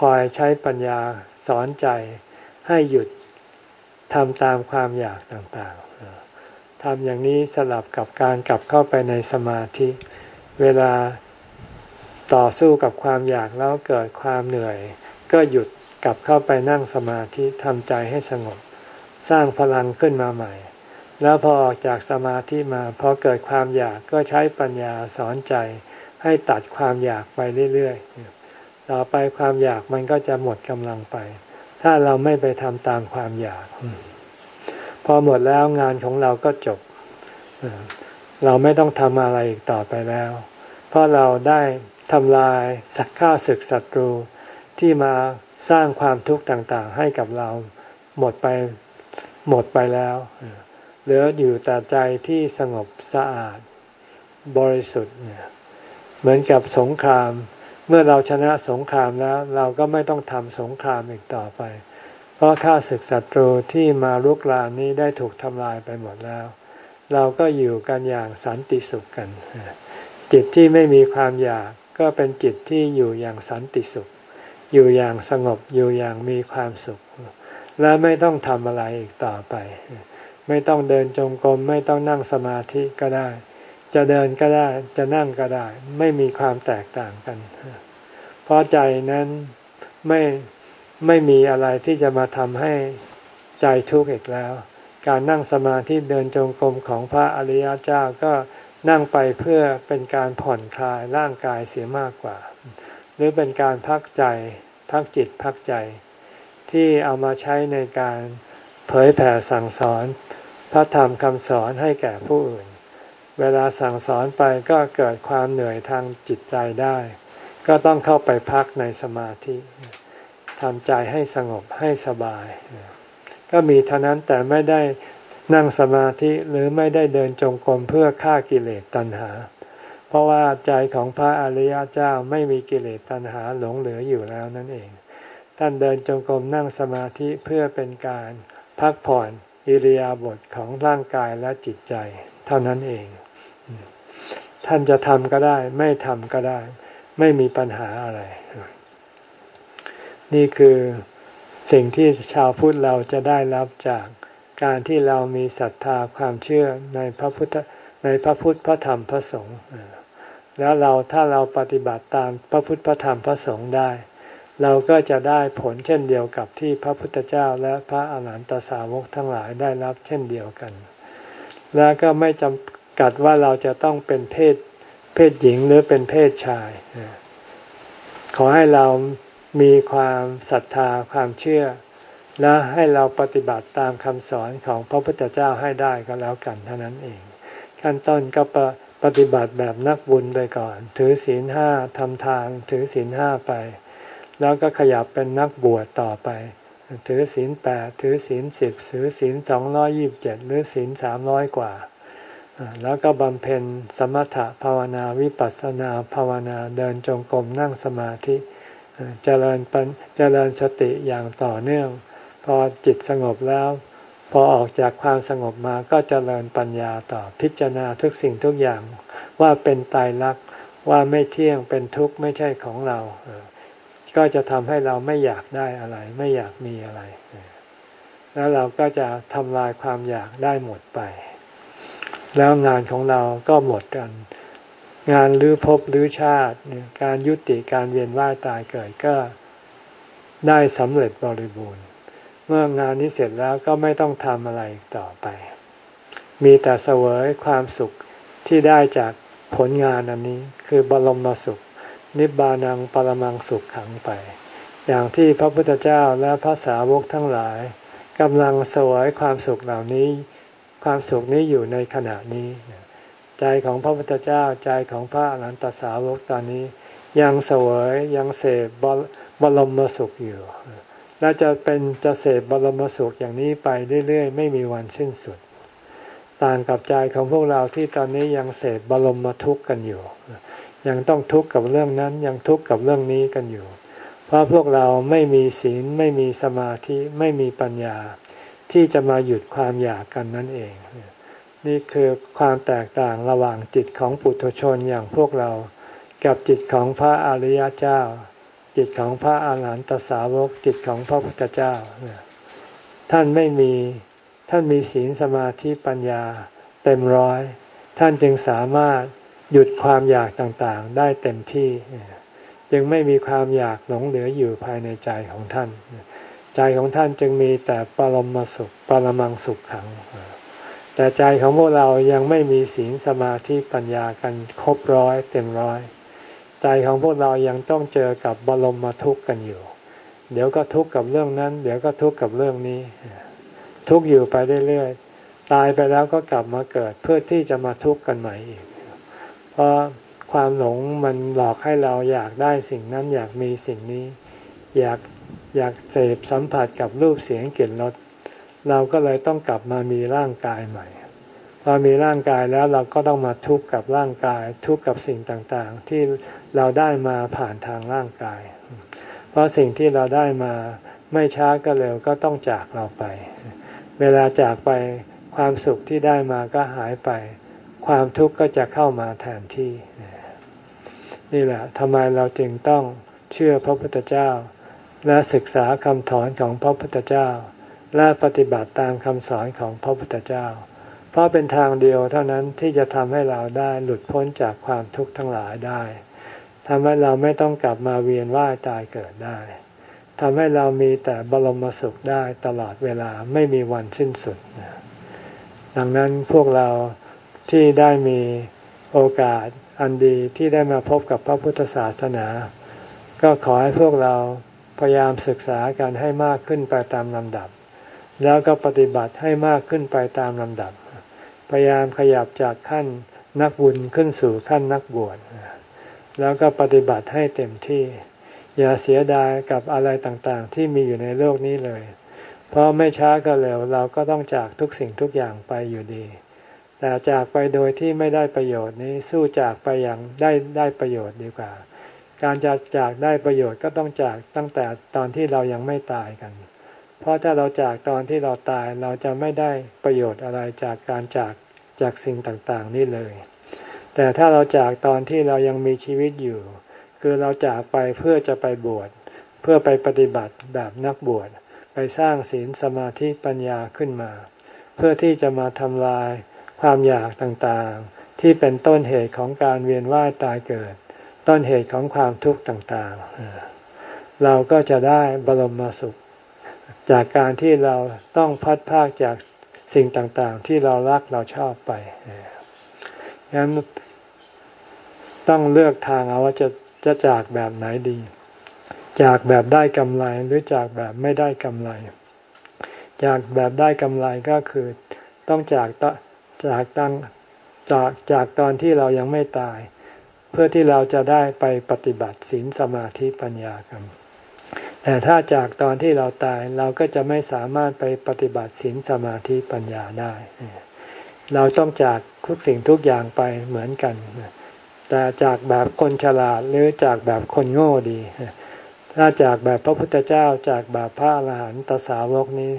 คอยใช้ปัญญาสอนใจให้หยุดทำตามความอยากต่างๆทำอย่างนี้สลับกับการกลับเข้าไปในสมาธิ เวลาต่อสู้กับความอยากแล้วเกิดความเหนื่อย ก็หยุด กลับเข้าไปนั่งสมาธิทำใจให้สงบ สร้างพลังขึ้นมาใหม่ แล้วพอออกจากสมาธิมาพอเกิดความอยากก็ใช้ปัญญาสอนใจ ให้ตัดความอยากไปเรื่อยๆ ต่อไปความอยากมันก็จะหมดกำลังไป ถ้าเราไม่ไปทำตามความอยาก พอหมดแล้วงานของเราก็จบ เราไม่ต้องทำอะไรอีกต่อไปแล้ว เพราะเราได้ทำลายสักข้าศึกศัตรูที่มา สร้างความทุกข์ต่างๆ ให้กับเราหมดไปหมดไปแล้วเหลืออยู่แต่ใจที่สงบสะอาดบริสุทธิ์เหมือนกับสงคราม เมื่อเราชนะสงครามแล้ว เราก็ไม่ต้องทำสงครามอีกต่อไป เพราะข้าศึกศัตรูที่มาลุกลานนี้ได้ถูกทำลายไปหมดแล้ว เราก็อยู่กันอย่างสันติสุขกัน จิตที่ไม่มีความอยากก็เป็นจิตที่อยู่อย่างสันติสุข อยู่อย่างสงบอยู่อย่างมีความสุข และไม่ต้องทำอะไรอีกต่อไป ไม่ต้องเดินจงกรมไม่ต้องนั่งสมาธิก็ได้ จะเดินก็ได้จะนั่งก็ได้ ไม่มีความแตกต่างกัน เพราะใจนั้นไม่ไม่มีอะไรที่จะมาทำให้ใจทุกข์อีกแล้ว การนั่งสมาธิเดินจงกรมของพระอริยเจ้าก็นั่งไปเพื่อเป็นการผ่อนคลายร่างกายเสียมากกว่า หรือเป็นการพักใจ พักจิตพักใจ ที่เอามาใช้ในการเผยแผ่สั่งสอน พระธรรมคำสอนให้แก่ผู้อื่น เวลาสั่งสอนไปก็เกิดความเหนื่อยทางจิตใจได้ ก็ต้องเข้าไปพักในสมาธิทำใจให้สงบให้สบาย ก็มีเท่านั้นแต่ไม่ได้นั่งสมาธิหรือไม่ได้เดินจงกรมเพื่อฆ่ากิเลสตัณหา เพราะว่าใจของพระอริยเจ้าไม่มีกิเลสตัณหาหลงเหลืออยู่แล้วนั่นเอง ท่านเดินจงกรมนั่งสมาธิเพื่อเป็นการพักผ่อนอิริยาบถของร่างกายและจิตใจ เท่านั้นเอง ท่านจะทำก็ได้ ไม่ทำก็ได้ ไม่มีปัญหาอะไร นี่คือสิ่งที่ชาวพุทธเราจะได้รับจากการที่เรามีศรัทธาความเชื่อในพระพุทธ ในพระพุทธพระธรรมพระสงฆ์แล้วเราถ้าเราปฏิบัติตามพระพุทธพระธรรมพระสงฆ์ได้ เราก็จะได้ผลเช่นเดียวกับที่พระพุทธเจ้าและพระอาหารหันตสาวกทั้งหลายได้รับเช่นเดียวกัน และก็ไม่จำกัดว่าเราจะต้องเป็นเพศเพศหญิงหรือเป็นเพศชาย ขอให้เรามีความศรัทธาความเชื่อ และให้เราปฏิบัติตามคำสอนของพระพุทธเจ้าให้ได้ก็แล้วกันเท่านั้นเอง ขั้นต้นก็ปปฏิบัติแบบนักบุญไปก่อน ถือศีลห้าทำทานถือศีลห้าไป แล้วก็ขยับเป็นนักบวชต่อไป ถือศีลแปดถือศีลสิบถือศีลสองร้อยยิบเจ็ดหรือศีลสามร้อยกว่า แล้วก็บำเพ็ญสมถะภาวนาวิปัสสนาภาวนาเดินจงกรมนั่งสมาธิเจริญปัญเจริญสติอย่างต่อเนื่อง พอจิตสงบแล้ว พอออกจากความสงบมาก็จเจริญปัญญาต่อพิจารณาทุกสิ่งทุกอย่างว่าเป็นตายรักว่าไม่เที่ยงเป็นทุกข์ไม่ใช่ของเรา ก็จะทำให้เราไม่อยากได้อะไร ไม่อยากมีอะไร แล้วเราก็จะทำลายความอยากได้หมดไป แล้วงานของเราก็หมดกัน งานหรือภพหรือชาติ การยุติการเวียนว่ายตายเกิดก็ได้สำเร็จบริบูรณ์ เมื่องานนี้เสร็จแล้วก็ไม่ต้องทำอะไรต่อไป มีแต่เสวยความสุขที่ได้จากผลงานอันนี้คือบรมสุข นิบานังปรมังสุขขังไป อย่างที่พระพุทธเจ้าและพระสาวกทั้งหลายกำลังเสวยความสุขเหล่านี้ ความสุขนี้อยู่ในขณะนี้ ใจของพระพุทธเจ้าใจของพระอรหันตสาวกตอนนี้ ยังเสวยยังเสพบรมสุขอยู่ และจะเป็นจะเสพบรมสุขอย่างนี้ไปเรื่อยๆ ไม่มีวันสิ้นสุด ต่างกับใจของพวกเราที่ตอนนี้ยังเสพบรมทุกข์กันอยู่ ยังต้องทุกข์กับเรื่องนั้นยังทุกข์กับเรื่องนี้กันอยู่ เพราะพวกเราไม่มีศีลไม่มีสมาธิไม่มีปัญญา ที่จะมาหยุดความอยากกันนั่นเอง นี่คือความแตกต่างระหว่างจิตของปุถุชนอย่างพวกเรา กับจิตของพระอริยเจ้า จิตของพระอาหารหันตสาวกจิตของพระพุทธเจ้า ท่านไม่มีท่านมีศีลสมาธิปัญญาเต็มร้อย ท่านจึงสามารถหยุดความอยากต่างๆ ได้เต็มที่ จึงไม่มีความอยากหลงเหลืออยู่ภายในใจของท่าน ใจของท่านจึงมีแต่ปรมสุขปรมังสุขขัง แต่ใจของพวกเรายังไม่มีศีลสมาธิปัญญากันครบร้อยเต็มร้อย ใจของพวกเรายังต้องเจอกับบรมมาทุกข์กันอยู่ เดี๋ยวก็ทุกข์กับเรื่องนั้น เดี๋ยวก็ทุกข์กับเรื่องนี้ ทุกข์อยู่ไปเรื่อยๆตายไปแล้วก็กลับมาเกิดเพื่อที่จะมาทุกข์กันใหม่อีก เพราะความหลงมันหลอกให้เราอยากได้สิ่งนั้นอยากมีสิ่งนี้ อยากอยากเสพสัมผัสกับรูปเสียงกลิ่นรสเราก็เลยต้องกลับมามีร่างกายใหม่พอมีร่างกายแล้วเราก็ต้องมาทุกข์กับร่างกาย ทุกข์กับสิ่งต่างๆ ที่ เราได้มาผ่านทางร่างกาย เพราะสิ่งที่เราได้มาไม่ช้าก็เร็วก็ต้องจากเราไป เวลาจากไปความสุขที่ได้มาก็หายไป ความทุกข์ก็จะเข้ามาแทนที่ นี่แหละทำไมเราจึงต้องเชื่อพระพุทธเจ้า และศึกษาคำสอนของพระพุทธเจ้า และปฏิบัติตามคำสอนของพระพุทธเจ้า เพราะเป็นทางเดียวเท่านั้นที่จะทำให้เราได้หลุดพ้นจากความทุกข์ทั้งหลายได้ ทำให้เราไม่ต้องกลับมาเวียนว่ายตายเกิดได้ทำให้เรามีแต่บรมสุขได้ตลอดเวลาไม่มีวันสิ้นสุด ดังนั้นพวกเราที่ได้มีโอกาสอันดีที่ได้มาพบกับพระพุทธศาสนา ก็ขอให้พวกเราพยายามศึกษากันให้มากขึ้นไปตามลำดับ แล้วก็ปฏิบัติให้มากขึ้นไปตามลำดับ พยายามขยับจากขั้นนักบุญขึ้นสู่ขั้นนักบวช แล้วก็ปฏิบัติให้เต็มที่ อย่าเสียดายกับอะไรต่างๆ ที่มีอยู่ในโลกนี้เลย เพราะไม่ช้าก็เร็วเราก็ต้องจากทุกสิ่งทุกอย่างไปอยู่ดี แต่จากไปโดยที่ไม่ได้ประโยชน์นี้สู้จากไปอย่างได้ได้ประโยชน์ดีกว่า การจะจากได้ประโยชน์ก็ต้องจากตั้งแต่ตอนที่เรายังไม่ตายกัน เพราะถ้าเราจากตอนที่เราตายเราจะไม่ได้ประโยชน์อะไรจากการจากจากสิ่งต่างๆ นี่เลย แต่ถ้าเราจากตอนที่เรายังมีชีวิตอยู่ คือเราจากไปเพื่อจะไปบวชเพื่อไปปฏิบัติแบบนักบวชไปสร้างศีลสมาธิปัญญาขึ้นมา เพื่อที่จะมาทำลายความอยากต่างๆ ที่เป็นต้นเหตุของการเวียนว่ายตายเกิด ต้นเหตุของความทุกข์ต่างๆ เราก็จะได้บรมสุข จากการที่เราต้องพัดพากจากสิ่งต่างๆ ที่เรารักเราชอบไปฉะนั้น ต้องเลือกทางเอาว่าจะจะจากแบบไหนดี จากแบบได้กำไรหรือจากแบบไม่ได้กำไร จากแบบได้กำไรก็คือต้องจากจากตั้งจากจากตอนที่เรายังไม่ตาย เพื่อที่เราจะได้ไปปฏิบัติศีลสมาธิปัญญากันแต่ถ้าจากตอนที่เราตายเราก็จะไม่สามารถไปปฏิบัติศีลสมาธิปัญญาได้ เราต้องจากทุกสิ่งทุกอย่างไปเหมือนกัน แต่จากแบบคนฉลาดหรือจากแบบคนโง่ดี ถ้าจากแบบพระพุทธเจ้าจากแบบพระอรหันตสาวกนี้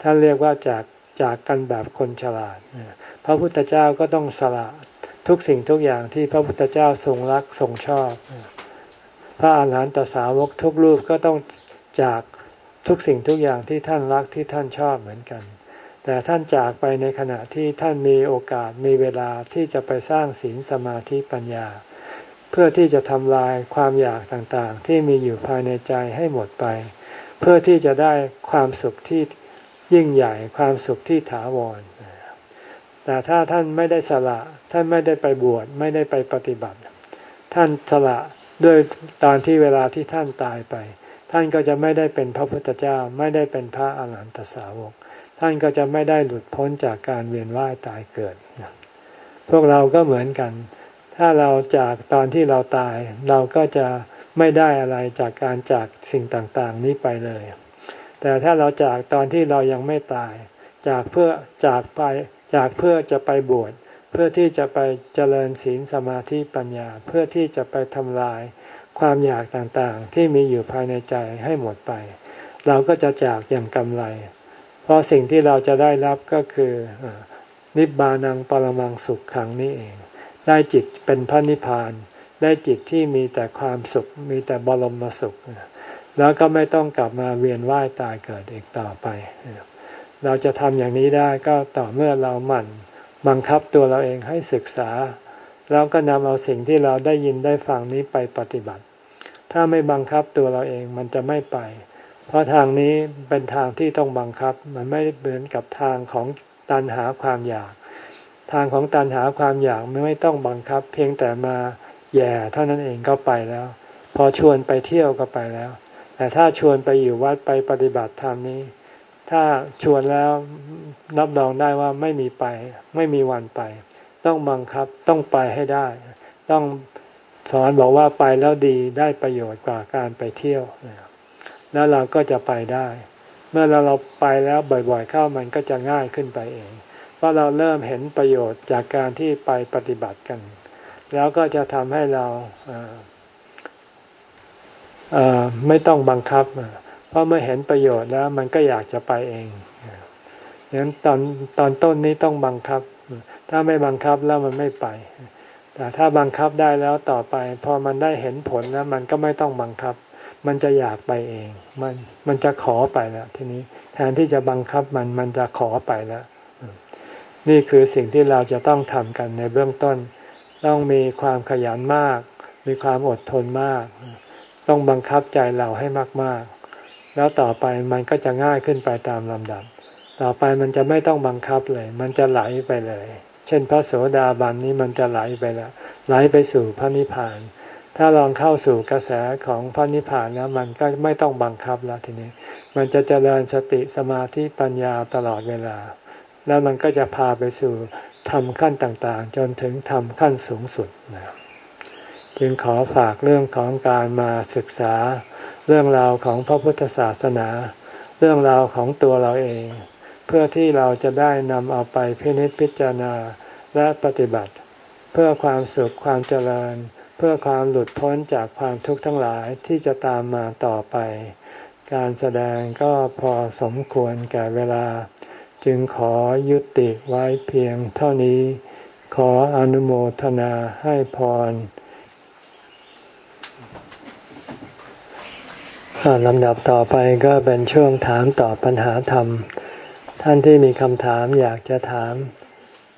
ท่านเรียกว่าจากจากกันแบบคนฉลาด พระพุทธเจ้าก็ต้องสละทุกสิ่งทุกอย่างที่พระพุทธเจ้าทรงรักทรงชอบ พระอรหันตสาวกทุกรูปก็ต้องจากทุกสิ่งทุกอย่างที่ท่านรักที่ท่านชอบเหมือนกัน แต่ท่านจากไปในขณะที่ท่านมีโอกาสมีเวลาที่จะไปสร้างศีลสมาธิปัญญา เพื่อที่จะทำลายความอยากต่างๆ ที่มีอยู่ภายในใจให้หมดไป เพื่อที่จะได้ความสุขที่ยิ่งใหญ่ความสุขที่ถาวร แต่ถ้าท่านไม่ได้สละ ท่านไม่ได้ไปบวชไม่ได้ไปปฏิบัติ ท่านสละด้วยตอนที่เวลาที่ท่านตายไป ท่านก็จะไม่ได้เป็นพระพุทธเจ้าไม่ได้เป็นพระอรหันตสาวก ท่านก็จะไม่ได้หลุดพ้นจากการเวียนว่ายตายเกิด พวกเราก็เหมือนกัน ถ้าเราจากตอนที่เราตาย เราก็จะไม่ได้อะไรจากการจากสิ่งต่างๆ นี้ไปเลย แต่ถ้าเราจากตอนที่เรายังไม่ตาย จากเพื่อจากไปจากเพื่อจะไปบวชเพื่อที่จะไปเจริญศีลสมาธิปัญญา เพื่อที่จะไปทำลายความอยากต่างๆ ที่มีอยู่ภายในใจให้หมดไป เราก็จะจากอย่างกำไร ราะสิ่งที่เราจะได้รับก็คือนิบานังปรมังสุขขังนี่เอง ได้จิตเป็นพระนิพพาน ได้จิตที่มีแต่ความสุข มีแต่บรมสุข แล้วก็ไม่ต้องกลับมาเวียนว่ายตายเกิดอีกต่อไป เราจะทำอย่างนี้ได้ก็ต่อเมื่อเราหมั่น บังคับตัวเราเองให้ศึกษา แล้วก็นำเอาสิ่งที่เราได้ยินได้ฟังนี้ไปปฏิบัติ ถ้าไม่บังคับตัวเราเองมันจะไม่ไป เพราะทางนี้เป็นทางที่ต้องบังคับ มันไม่เหมือนกับทางของตันหาความอยาก ทางของตันหาความอยากไม่ต้องบังคับ เพียงแต่มาแย่ เท่านั้นเองก็ไปแล้ว พอชวนไปเที่ยวก็ไปแล้ว แต่ถ้าชวนไปอยู่วัดไปปฏิบัติธรรมนี้ ถ้าชวนแล้วรับรองได้ว่าไม่มีไป ไม่มีวันไป ต้องบังคับต้องไปให้ได้ ต้องสอนบอกว่าไปแล้วดีได้ประโยชน์กว่าการไปเที่ยว แล้วเราก็จะไปได้ เมื่อเราเราไปแล้วบ่อยๆเข้ามันก็จะง่ายขึ้นไปเอง เพราะเราเริ่มเห็นประโยชน์จากการที่ไปปฏิบัติกัน แล้วก็จะทำให้เราไม่ต้องบังคับ เพราะเมื่อเห็นประโยชน์แล้วมันก็อยากจะไปเองดังนั้นตอนตอนต้นนี้ต้องบังคับ ถ้าไม่บังคับแล้วมันไม่ไป แต่ถ้าบังคับได้แล้วต่อไป พอมันได้เห็นผลแล้วมันก็ไม่ต้องบังคับ มันจะอยากไปเอง มันมันจะขอไปแล้วทีนี้แทนที่จะบังคับมันมันจะขอไปแล้วนี่คือสิ่งที่เราจะต้องทำกันในเบื้องต้น ต้องมีความขยันมาก มีความอดทนมาก ต้องบังคับใจเราให้มาก ๆ แล้วต่อไปมันก็จะง่ายขึ้นไปตามลำดับ ต่อไปมันจะไม่ต้องบังคับเลย มันจะไหลไปเลย เช่นพระโสดาบันนี้มันจะไหลไปแล้วไหลไปสู่พระนิพพาน ถ้าลองเข้าสู่กระแสของพระนิพพานแล้วมันก็ไม่ต้องบังคับแล้วทีนี้ มันจะเจริญสติสมาธิปัญญาตลอดเวลา แล้วมันก็จะพาไปสู่ทำขั้นต่างๆ จนถึงทำขั้นสูงสุดนะจึงขอฝากเรื่องของการมาศึกษา เรื่องราวของพระพุทธศาสนา เรื่องราวของตัวเราเอง เพื่อที่เราจะได้นำเอาไปพินิจพิจารณาและปฏิบัติ เพื่อความสุขความเจริญ พื่อความหลุดพ้นจากความทุกข์ทั้งหลายที่จะตามมาต่อไป การแสดงก็พอสมควรแก่เวลา จึงขอยุติไว้เพียงเท่านี้ ขออนุโมทนาให้พรลำดับต่อไปก็เป็นช่วงถามตอบปัญหาธรรม ท่านที่มีคำถามอยากจะถาม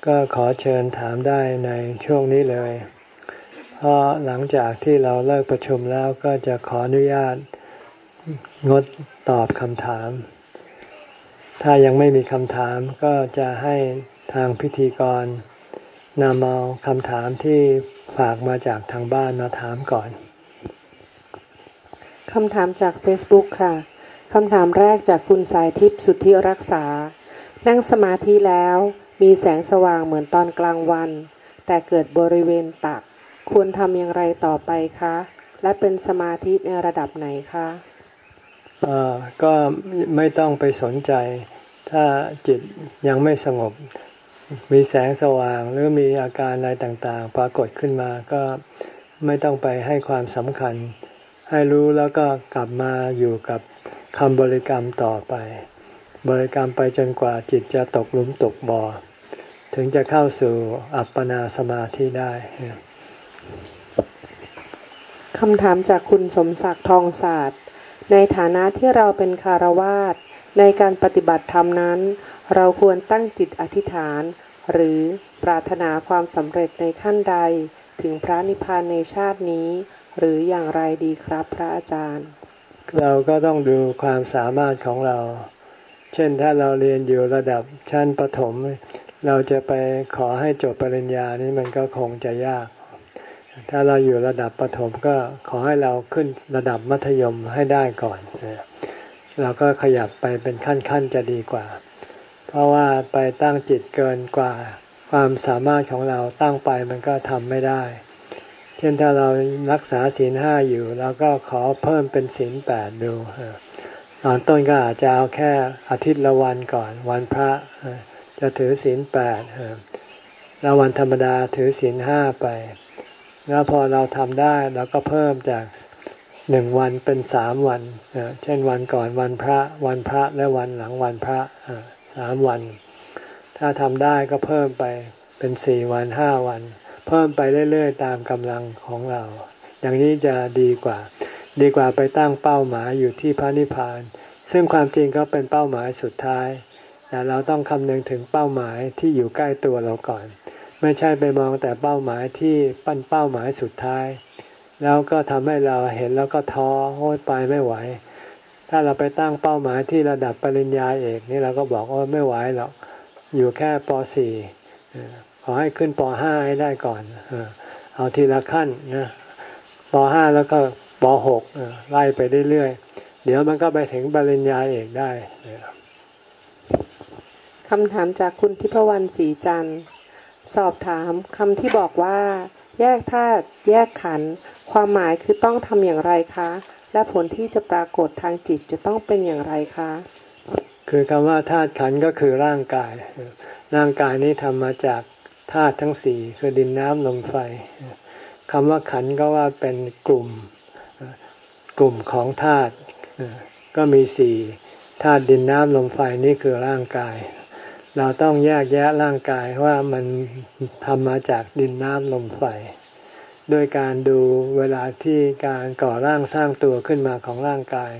ก็ขอเชิญถามได้ในช่วงนี้เลย พราะหลังจากที่เราเลิกประชุมแล้วก็จะขออนุญาตงดตอบคำถาม ถ้ายังไม่มีคำถามก็จะให้ทางพิธีกรนำเอาคำถามที่ฝากมาจากทางบ้านมาถามก่อน คำถามจาก Facebook ค่ะ คำถามแรกจากคุณสายทิพย์สุทธิรักษา นั่งสมาธิแล้วมีแสงสว่างเหมือนตอนกลางวัน แต่เกิดบริเวณตัก ควรทำอย่างไรต่อไปคะ และเป็นสมาธิในระดับไหนคะก็ไม่ต้องไปสนใจ ถ้าจิตยังไม่สงบ มีแสงสว่างหรือมีอาการอะไรต่างๆ ปรากฏขึ้นมาก็ไม่ต้องไปให้ความสำคัญ ให้รู้แล้วก็กลับมาอยู่กับคำบริกรรมต่อไป บริกรรมไปจนกว่าจิตจะตกหลุมตกบ่อ ถึงจะเข้าสู่อัปปนาสมาธิได้ คำถามจากคุณสมศักดิ์ทองศาสตร์ ในฐานะที่เราเป็นคารวาสในการปฏิบัติธรรมนั้น เราควรตั้งจิตอธิษฐาน หรือปรารถนาความสำเร็จในขั้นใด ถึงพระนิพพานในชาตินี้ หรืออย่างไรดีครับพระอาจารย์ เราก็ต้องดูความสามารถของเรา เช่นถ้าเราเรียนอยู่ระดับชั้นประถม เราจะไปขอให้จบปริญญานี่มันก็คงจะยาก ถ้าเราอยู่ระดับประถมก็ขอให้เราขึ้นระดับมัธยมให้ได้ก่อนเราก็ขยับไปเป็นขั้นๆจะดีกว่า เพราะว่าไปตั้งจิตเกินกว่า ความสามารถของเราตั้งไปมันก็ทำไม่ได้ เช่นถ้าเรารักษาศีลห้าอยู่เราก็ขอเพิ่มเป็นศีลแปดดูตอนต้นก็อาจจะเอาแค่อาทิตย์ละวันก่อน วันพระจะถือศีลแปดแล้ววันธรรมดาถือศีลห้าไป แล้วพอเราทำได้เราก็เพิ่มจากหนึ่งวันเป็นสามวัน เช่นวันก่อนวันพระวันพระและวันหลังวันพระสามวัน ถ้าทำได้ก็เพิ่มไปเป็นสี่วันห้าวัน เพิ่มไปเรื่อยๆ ตามกำลังของเรา อย่างนี้จะดีกว่า ดีกว่าไปตั้งเป้าหมายอยู่ที่พระนิพพาน ซึ่งความจริงก็เป็นเป้าหมายสุดท้าย แต่เราต้องคำนึงถึงเป้าหมายที่อยู่ใกล้ตัวเราก่อน ไม่ใช่ไปมองแต่เป้าหมายที่ปั้นเป้าหมายสุดท้าย แล้วก็ทำให้เราเห็นแล้วก็ท้อโอ้ไปไม่ไหว ถ้าเราไปตั้งเป้าหมายที่ระดับปริญญาเอกนี่เราก็บอกว่าไม่ไหวหรอกอยู่แค่ป .4 ขอให้ขึ้นป .5 ให้ได้ก่อนเอาทีละขั้นนะป .5 แล้วก็ป .6 ไล่ไปเรื่อยๆ เดี๋ยวมันก็ไปถึงปริญญาเอกได้คำถามจากคุณทิพวรรณศรีจันทร์ สอบถามคำที่บอกว่า แยกธาตุแยกขันธ์ความหมายคือต้องทำอย่างไรคะ และผลที่จะปรากฏทางจิตจะต้องเป็นอย่างไรคะ คือคำว่าธาตุขันธ์ก็คือร่างกาย ร่างกายนี้ทำมาจากธาตุทั้งสี่คือดินน้ำลมไฟคำว่าขันก็ว่าเป็นกลุ่มกลุ่มของธาตุก็มีสี่ธาตุดินน้ำลมไฟนี่คือร่างกาย เราต้องแยกแยะร่างกายว่ามันทำมาจากดินน้ำลมไฟด้วยการดูเวลาที่การก่อร่างสร้างตัวขึ้นมาของร่างกาย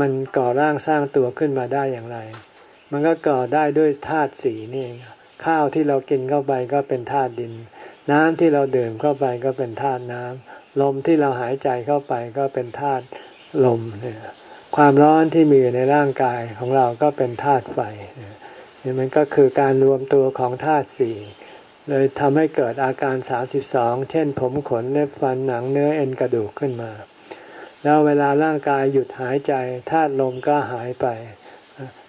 มันก่อร่างสร้างตัวขึ้นมาได้อย่างไร มันก็ก่อได้ด้วยธาตุสีนี่ ข้าวที่เรากินเข้าไปก็เป็นธาตุดิน น้ำที่เราดื่มเข้าไปก็เป็นธาตุน้ำลมที่เราหายใจเข้าไปก็เป็นธาตุลมเนี่ยความร้อนที่มีอยู่ในร่างกายของเราก็เป็นธาตุไฟ นี่มันก็คือการรวมตัวของธาตุสี่เลยทำให้เกิดอาการสาสิบสองเช่นผมขนเล็บฟันหนังเนื้อเอ็นกระดูกขึ้นมาแแล้วเวลาร่างกายหยุดหายใจธาตุลมก็หายไป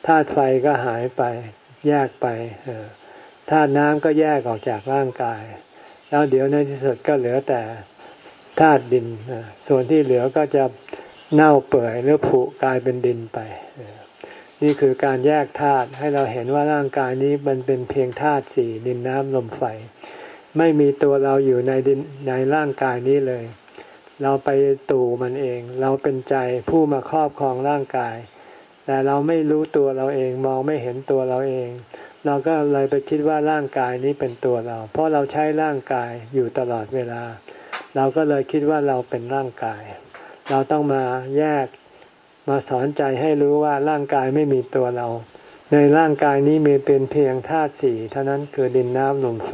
ธาตุไฟก็หายไป แยกไปธาตุน้ำก็แยกออกจากร่างกาย แล้วเดี๋ยวในที่สุดก็เหลือแต่ธาตุดินส่วนที่เหลือก็จะเน่าเปื่อยหรือผุกลายเป็นดินไป นี่คือการแยกธาตุให้เราเห็นว่าร่างกายนี้มันเป็นเพียงธาตุสี่ดินน้ำลมไฟ ไม่มีตัวเราอยู่ในดินในร่างกายนี้เลย เราไปตู่มันเอง เราเป็นใจผู้มาครอบครองร่างกาย แต่เราไม่รู้ตัวเราเองมองไม่เห็นตัวเราเอง เราก็เลยไปคิดว่าร่างกายนี้เป็นตัวเรา เพราะเราใช้ร่างกายอยู่ตลอดเวลา เราก็เลยคิดว่าเราเป็นร่างกาย เราต้องมาแยก มาสอนใจให้รู้ว่าร่างกายไม่มีตัวเรา ในร่างกายนี้มีเป็นเพียงธาตุสี่เท่านั้นคือดินน้ำลมไฟ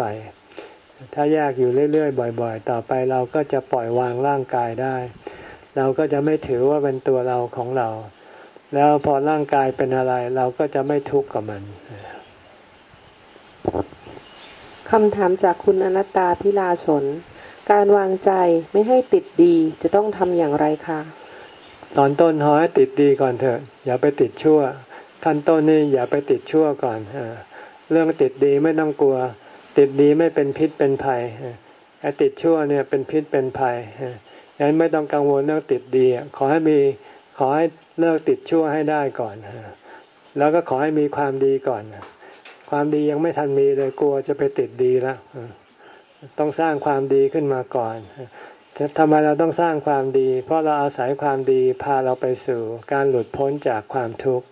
ถ้าแยกอยู่เรื่อยๆ บ่อย ๆ ต่อไปเราก็จะปล่อยวางร่างกายได้ เราก็จะไม่ถือว่าเป็นตัวเราของเรา แล้วพอร่างกายเป็นอะไรเราก็จะไม่ทุกข์กับมันคำถามจากคุณอนัตตาพิลาสนการวางใจไม่ให้ติดดีจะต้องทำอย่างไรคะ ตอนต้นขอให้ติดดีก่อนเถอะ อย่าไปติดชั่ว ขั้นต้นนี่อย่าไปติดชั่วก่อนเรื่องติดดีไม่ต้องกลัว ติดดีไม่เป็นพิษเป็นภัยไอ้ติดชั่วเนี่ยเป็นพิษเป็นภัยดังนั้นไม่ต้องกังวลเรื่องติดดีขอให้มีขอให้เลิกติดชั่วให้ได้ก่อนแล้วก็ขอให้มีความดีก่อน ความดียังไม่ทันมีเลยกลัวจะไปติดดีแล้วต้องสร้างความดีขึ้นมาก่อน ทำไมเราต้องสร้างความดี เพราะเราอาศัยความดีพาเราไปสู่การหลุดพ้นจากความทุกข์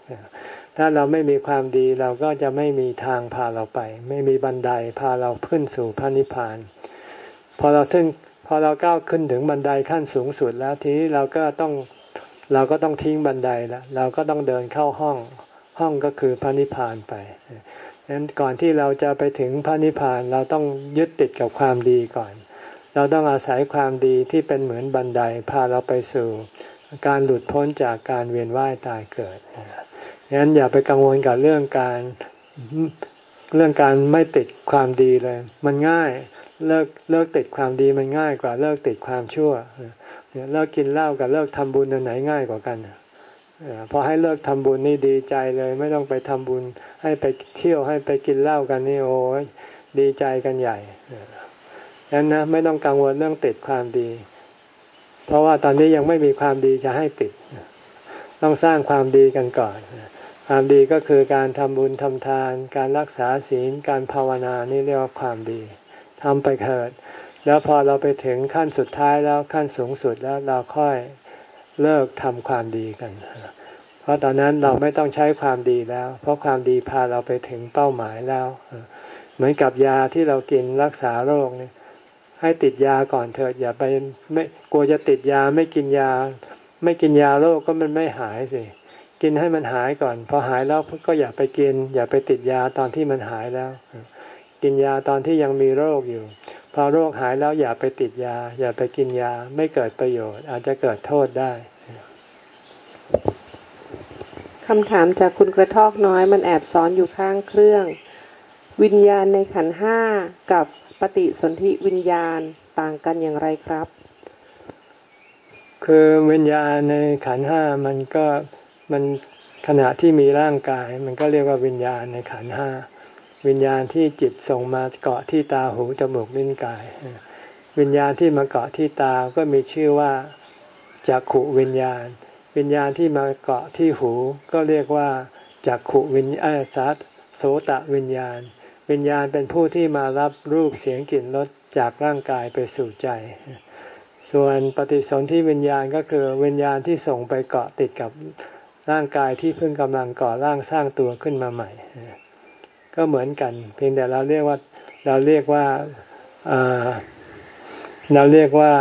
ถ้าเราไม่มีความดีเราก็จะไม่มีทางพาเราไป ไม่มีบันไดพาเราขึ้นสู่พระนิพพาน พอเราถึงพอเราก้าวขึ้นถึงบันไดขั้นสูงสุดแล้วทีนี้เราก็ต้องเราก็ต้องทิ้งบันไดแล้วเราก็ต้องเดินเข้าห้องห้องก็คือพระนิพพานไปดังนั้นก่อนที่เราจะไปถึงพระนิพพานเราต้องยึดติดกับความดีก่อน เราต้องอาศัยความดีที่เป็นเหมือนบันไดพาเราไปสู่ การหลุดพ้นจากการเวียนว่ายตายเกิดดังนั้นอย่าไปกังวลกับเรื่องการเรื่องการไม่ติดความดีเลย มันง่ายเลิกเลิกติดความดีมันง่ายกว่าเลิกติดความชั่วเนี่ยเลิกกินเหล้ากับเลิกทำบุญอันไหนง่ายกว่ากันพอให้เลิกทำบุญนี่ดีใจเลย ไม่ต้องไปทำบุญให้ไปเที่ยวให้ไปกินเหล้ากันนี่โอ้ยดีใจกันใหญ่ นั้นนะไม่ต้องกังวลเรื่องติดความดี เพราะว่าตอนนี้ยังไม่มีความดีจะให้ติด ต้องสร้างความดีกันก่อน ความดีก็คือการทำบุญทำทาน การรักษาศีล การภาวนานี่เรียกว่าความดีทำไปเถิด แล้วพอเราไปถึงขั้นสุดท้ายแล้วขั้นสูงสุดแล้วเราค่อยเลิกทำความดีกัน เพราะตอนนั้นเราไม่ต้องใช้ความดีแล้ว เพราะความดีพาเราไปถึงเป้าหมายแล้ว เหมือนกับยาที่เรากินรักษาโรคเนี่ย ให้ติดยาก่อนเถิดอย่าไปไม่กลัวจะติดยาไม่กินยา ไม่กินยาโรคก็มันไม่หายสิกินให้มันหายก่อน พอหายแล้วก็อย่าไปกิน อย่าไปติดยาตอนที่มันหายแล้ว กินยาตอนที่ยังมีโรคอยู่ พอโรคหายแล้วอย่าไปติดยา อย่าไปกินยาไม่เกิดประโยชน์ อาจจะเกิดโทษได้คำถามจากคุณกระทอกน้อยมันแอบซ้อนอยู่ข้างเครื่อง วิญญาณในขันห้ากับ ปฏิสนธิวิญญาณต่างกันอย่างไรครับ คือวิญญาณในขันห้ามันก็มันขณะที่มีร่างกาย มันก็เรียกว่าวิญญาณในขันห้าวิญญาณที่จิตส่งมาเกาะที่ตาหูจมูกลิ้นกาย วิญญาณที่มาเกาะที่ตาก็มีชื่อว่าจักขุวิญญาณ วิญญาณที่มาเกาะที่หู ก็เรียกว่าจักขุวิญญาณสัตโสตวิญญาณ วิญญาณเป็นผู้ที่มารับรูปเสียงกลิ่นรสจากร่างกายไปสู่ใจ ส่วนปฏิสนธิวิญญาณก็คือวิญญาณที่ส่งไปเกาะติดกับร่างกายที่เพิ่งกำลังก่อร่างสร้างตัวขึ้นมาใหม่ ก็เหมือนกัน เพียงแต่เราเรียกว่าเราเรียกว่าเราเรียกว่า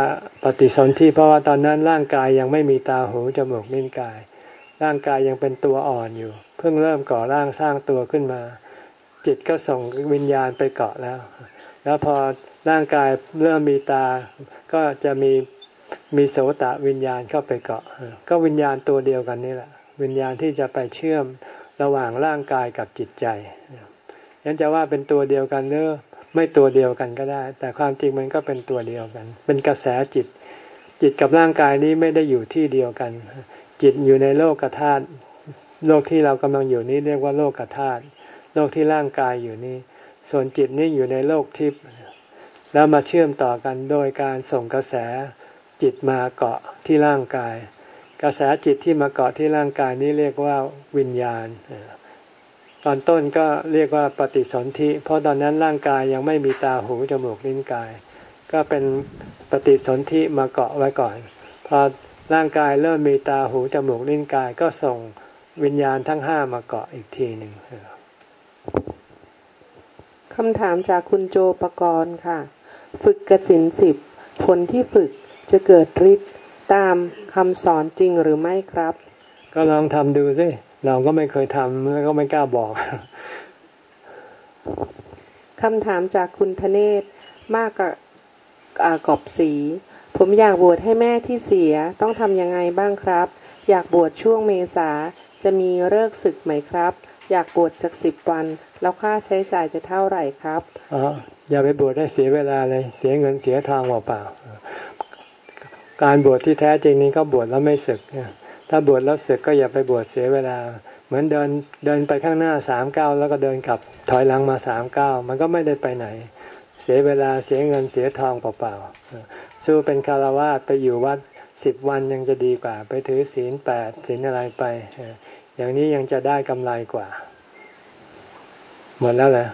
ปฏิสนธิเพราะว่าตอนนั้นร่างกายยังไม่มีตาหูจมูกลิ้นกาย ร่างกายยังเป็นตัวอ่อนอยู่ เพิ่งเริ่มก่อร่างสร้างตัวขึ้นมา จิตก็ส่งวิญญาณไปเกาะแล้ว แล้วพอร่างกายเริ่มมีตา ก็จะมีมีโสตะวิญญาณเข้าไปเกาะ ก็วิญญาณตัวเดียวกันนี่แหละ วิญญาณที่จะไปเชื่อมระหว่างร่างกายกับจิตใจยันจะว่าเป็นตัวเดียวกันหรือไม่ตัวเดียวกันก็ได้ แต่ความจริงมันก็เป็นตัวเดียวกัน เป็นกระแสจิต จิตกับร่างกายนี้ไม่ได้อยู่ที่เดียวกัน จิตอยู่ในโลกธาตุโลกที่เรากำลังอยู่นี้เรียกว่าโลกธาตุ โลกที่ร่างกายอยู่นี้ ส่วนจิตนี้อยู่ในโลกทิพย์แล้วมาเชื่อมต่อกันโดยการส่งกระแสจิตมาเกาะที่ร่างกาย กระแสจิตที่มาเกาะที่ร่างกายนี้เรียกว่าวิญญาณ ตอนต้นก็เรียกว่าปฏิสนธิ เพราะตอนนั้นร่างกายยังไม่มีตาหูจมูกลิ้นกาย ก็เป็นปฏิสนธิมาเกาะไว้ก่อนพอร่างกายเริ่มมีตาหูจมูกลิ้นกาย ก็ส่งวิญญาณทั้งห้ามาเกาะอีกทีหนึ่ง คำถามจากคุณโจปกรณ์ค่ะ ฝึกกสินสิบผลที่ฝึกจะเกิดฤทธิ์ตามคำสอนจริงหรือไม่ครับ ก็ลองทำดูสิ เราก็ไม่เคยทำแล้วก็ไม่กล้าบอกคำถามจากคุณธเนศมากกับกอบสี ผมอยากบวชให้แม่ที่เสียต้องทำยังไงบ้างครับ อยากบวชช่วงเมษาจะมีเลิกศึกไหมครับ อยากบวชสักสิบวัน แล้วค่าใช้จ่ายจะเท่าไหร่ครับอ๋ออย่าไปบวชให้เสียเวลาเลย เสียเงินเสียทางเปล่าๆการบวชที่แท้จริงนี้ก็บวชแล้วไม่ศึกถ้าบวชแล้วศึกก็อย่าไปบวชเสียเวลา เหมือนเดินเดินไปข้างหน้าสามเก้าแล้วก็เดินกลับถอยหลังมาสามเก้ามันก็ไม่ได้ไปไหน เสียเวลาเสียเงินเสียทองเปล่าๆสู้เป็นคารวะไปอยู่วัดสิบวันยังจะดีกว่า ไปถือศีลแปดศีลอะไรไป อย่างนี้ยังจะได้กำไรกว่า หมดแล้วแหละ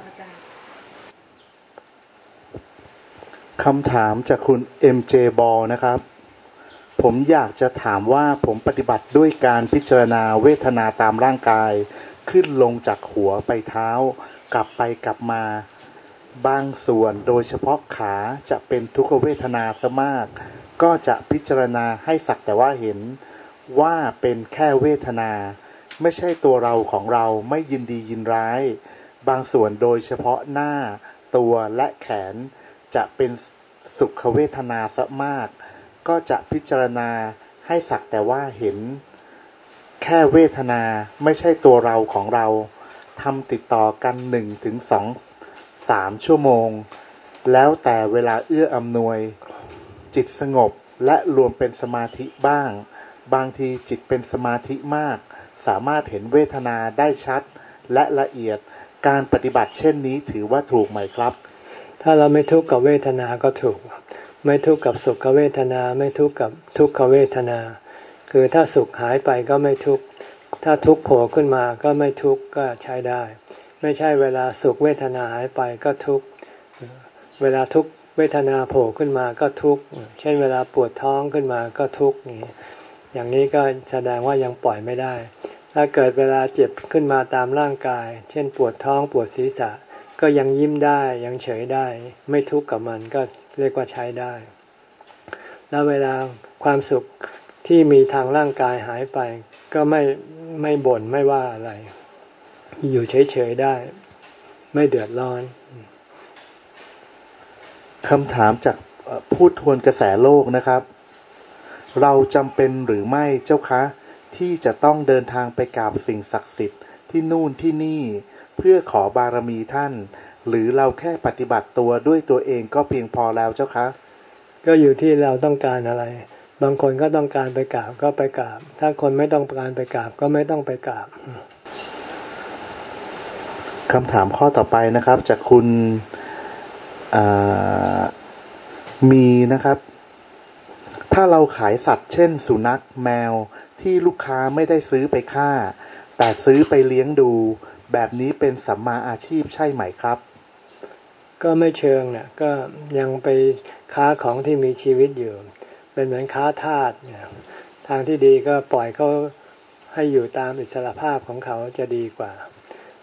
คำถามจากคุณ MJ บอลนะครับ ผมอยากจะถามว่าผมปฏิบัติด้วยการพิจารณาเวทนาตามร่างกาย ขึ้นลงจากหัวไปเท้า กลับไปกลับมาบางส่วนโดยเฉพาะขาจะเป็นทุกขเวทนาซะมาก ก็จะพิจารณาให้สักแต่ว่าเห็นว่าเป็นแค่เวทนา ไม่ใช่ตัวเราของเราไม่ยินดียินร้าย บางส่วนโดยเฉพาะหน้า ตัวและแขน จะเป็นสุขเวทนาซะมาก ก็จะพิจารณาให้สักแต่ว่าเห็น แค่เวทนาไม่ใช่ตัวเราของเราทำติดต่อกันหนึ่งถึงสองสามชั่วโมง แล้วแต่เวลาเอื้ออำนวย จิตสงบและรวมเป็นสมาธิบ้าง บางทีจิตเป็นสมาธิมาก สามารถเห็นเวทนาได้ชัดและละเอียดการปฏิบัติเช่นนี้ถือว่าถูกไหมครับ ถ้าเราไม่ทุกข์กับเวทนาก็ถูก ไม่ทุกข์กับสุขเวทนา ไม่ทุกข์กับทุกขเวทนา คือถ้าสุขหายไปก็ไม่ทุกข์ถ้าทุกข์โผล่ขึ้นมาก็ไม่ทุกข์ก็ใช้ได้ ไม่ใช่เวลาสุขเวทนาหายไปก็ทุกข์เวลาทุกเวทนาโผล่ขึ้นมาก็ทุกข์เช่นเวลาปวดท้องขึ้นมาก็ทุกข์นี่ อย่างนี้ก็แสดงว่ายังปล่อยไม่ได้ ถ้าเกิดเวลาเจ็บขึ้นมาตามร่างกาย เช่นปวดท้องปวดศีรษะ ก็ยังยิ้มได้ยังเฉยได้ ไม่ทุกข์กับมันก็เรียกว่าใช้ได้ แล้วเวลาความสุขที่มีทางร่างกายหายไป ก็ไม่ไม่บ่นไม่ว่าอะไร อยู่เฉยๆได้ ไม่เดือดร้อนคำถามจากพูดทวนกระแสโลกนะครับ เราจำเป็นหรือไม่เจ้าคะ ที่จะต้องเดินทางไปกราบสิ่งศักดิ์สิทธิ์ที่นู่นที่นี่ เพื่อขอบารมีท่าน หรือเราแค่ปฏิบัติตัวด้วยตัวเองก็เพียงพอแล้วเจ้าคะ ก็อยู่ที่เราต้องการอะไร บางคนก็ต้องการไปกราบก็ไปกราบ ถ้าคนไม่ต้องการไปกราบก็ไม่ต้องไปกราบคำถามข้อต่อไปนะครับ จากคุณมีนะครับ ถ้าเราขายสัตว์เช่น สุนัขแมวที่ลูกค้าไม่ได้ซื้อไปฆ่า แต่ซื้อไปเลี้ยงดู แบบนี้เป็นสัมมาอาชีพใช่ไหมครับ ก็ไม่เชิงเนี่ยก็ยังไปค้าของที่มีชีวิตอยู่ เป็นเหมือนค้าทาสเนี่ยทางที่ดีก็ปล่อยเขาให้อยู่ตามอิสระภาพของเขาจะดีกว่า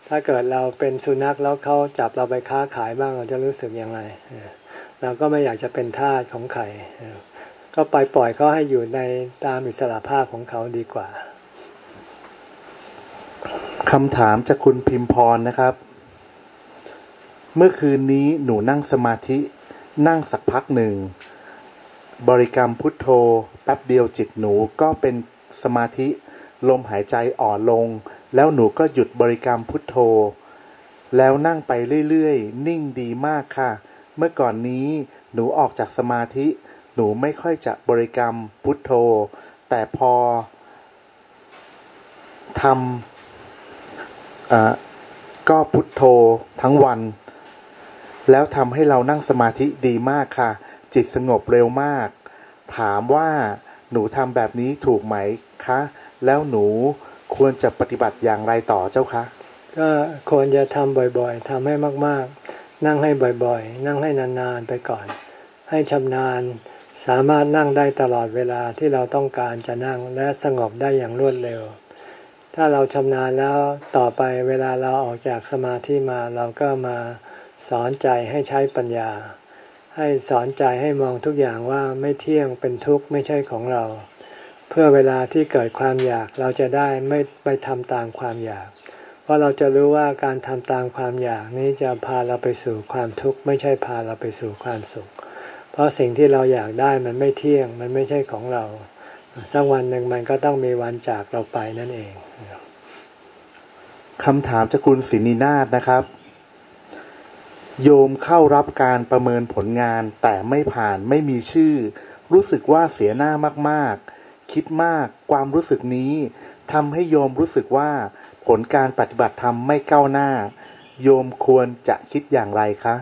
ถ้าเกิดเราเป็นสุนัขแล้วเขาจับเราไปค้าขายบ้างเราจะรู้สึกยังไงเราก็ไม่อยากจะเป็นทาสของใคร ก็ไปปล่อยเขาให้อยู่ในตามอิสระภาพของเขาดีกว่าคำถามจากคุณพิมพรนะครับ เมื่อคืนนี้หนูนั่งสมาธินั่งสักพักหนึ่ง บริกรรมพุทโธแป๊บเดียวจิตหนูก็เป็นสมาธิลมหายใจอ่อนลง แล้วหนูก็หยุดบริกรรมพุทโธ แล้วนั่งไปเรื่อยๆ นิ่งดีมากค่ะ เมื่อก่อนนี้หนูออกจากสมาธิ หนูไม่ค่อยจะบริกรรมพุทโธ แต่พอทำก็พุทโธทั้งวัน แล้วทำให้เรานั่งสมาธิดีมากค่ะ จิตสงบเร็วมาก ถามว่าหนูทำแบบนี้ถูกไหมคะ แล้วหนูควรจะปฏิบัติอย่างไรต่อเจ้าคะ ก็ควรจะทำบ่อยๆทำให้มากๆ นั่งให้บ่อยๆ นั่งให้นานๆไปก่อน ให้ชำนาญ สามารถนั่งได้ตลอดเวลาที่เราต้องการจะนั่งและสงบได้อย่างรวดเร็ว ถ้าเราชำนาญแล้วต่อไปเวลาเราออกจากสมาธิมาเราก็มาสอนใจให้ใช้ปัญญา ให้สอนใจให้มองทุกอย่างว่าไม่เที่ยงเป็นทุกข์ไม่ใช่ของเรา เพื่อเวลาที่เกิดความอยากเราจะได้ไม่ไปทำตามความอยาก เพราะเราจะรู้ว่าการทำตามความอยากนี้จะพาเราไปสู่ความทุกข์ไม่ใช่พาเราไปสู่ความสุข เพราะสิ่งที่เราอยากได้มันไม่เที่ยง มันไม่ใช่ของเรา สักวันหนึ่งมันก็ต้องมีวันจากเราไปนั่นเองคำถามจากคุณศินีนาฏนะครับ โยมเข้ารับการประเมินผลงานแต่ไม่ผ่านไม่มีชื่อ รู้สึกว่าเสียหน้ามากๆ คิดมากความรู้สึกนี้ทำให้โยมรู้สึกว่าผลการปฏิบัติธรรมไม่ก้าวหน้า โยมควรจะคิดอย่างไรคะ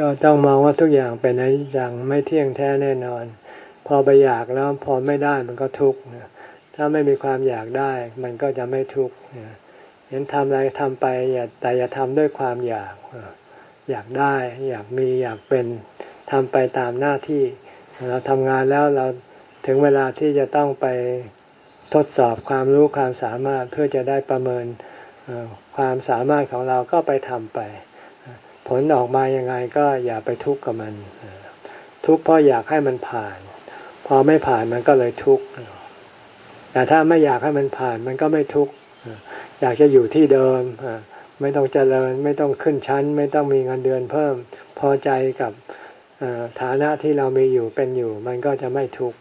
ก็ต้องมองว่าทุกอย่างเป็นอนิจจังไม่เที่ยงแท้แน่นอน พอไปอยากแล้วพอไม่ได้มันก็ทุกข์ถ้าไม่มีความอยากได้ มันก็จะไม่ทุกข์เห็นทำอะไรทำไปอย่าแต่อย่าทำด้วยความอยาก อยากได้ อยากมีอยากเป็นทำไปตามหน้าที่ เราทำงานแล้วเราถึงเวลาที่จะต้องไปทดสอบความรู้ความสามารถเพื่อจะได้ประเมินความสามารถของเราก็ไปทำไป ผลออกมายังไงก็อย่าไปทุกข์กับมัน ทุกข์เพราะอยากให้มันผ่าน พอไม่ผ่านมันก็เลยทุกข์แต่ถ้าไม่อยากให้มันผ่านมันก็ไม่ทุกข์อยากจะอยู่ที่เดิมไม่ต้องเจริญไม่ต้องขึ้นชั้น ไม่ต้องมีเงินเดือนเพิ่ม พอใจกับฐานะที่เรามีอยู่เป็นอยู่ มันก็จะไม่ทุกข์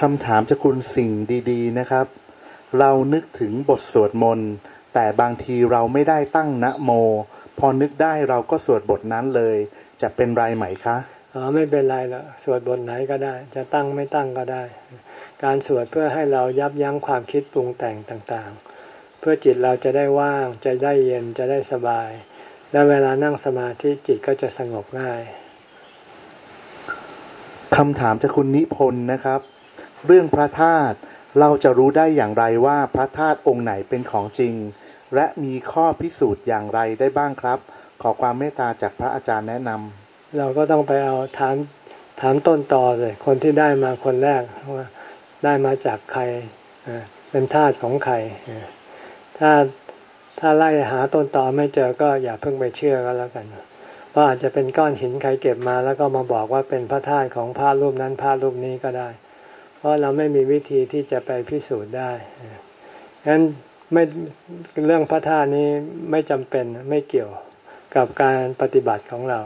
คำถามจะคุณสิ่งดี ๆ นะครับ เรานึกถึงบทสวดมนต์ แต่บางทีเราไม่ได้ตั้งนะโม พอนึกได้เราก็สวดบทนั้นเลย จะเป็นไรไหมคะอ๋อไม่เป็นไรละสวดบทไหนก็ได้ จะตั้งไม่ตั้งก็ได้ การสวดเพื่อให้เรายับยั้งความคิดปรุงแต่งต่างๆ เพื่อจิตเราจะได้ว่างจะได้เย็นจะได้สบาย และเวลานั่งสมาธิจิตก็จะสงบง่ายคำถามจากคุณนิพนธ์นะครับ เรื่องพระธาตุเราจะรู้ได้อย่างไรว่าพระธาตุองค์ไหนเป็นของจริง และมีข้อพิสูจน์อย่างไรได้บ้างครับ ขอความเมตตาจากพระอาจารย์แนะนำเราก็ต้องไปเอาถามถามต้นตอเลย คนที่ได้มาคนแรกว่าได้มาจากใครเป็นธาตุของใครถ้าถ้าไล่หาต้นตอไม่เจอก็อย่าเพิ่งไปเชื่อก็แล้วกันเพราะอาจจะเป็นก้อนหินใครเก็บมา แล้วก็มาบอกว่าเป็นพระธาตุของพระรูปนั้นพระรูปนี้ก็ได้ เพราะเราไม่มีวิธีที่จะไปพิสูจน์ได้ฉะนั้น ไม่เรื่องพระธาตุนี้ไม่จำเป็นไม่เกี่ยวกับการปฏิบัติของเรา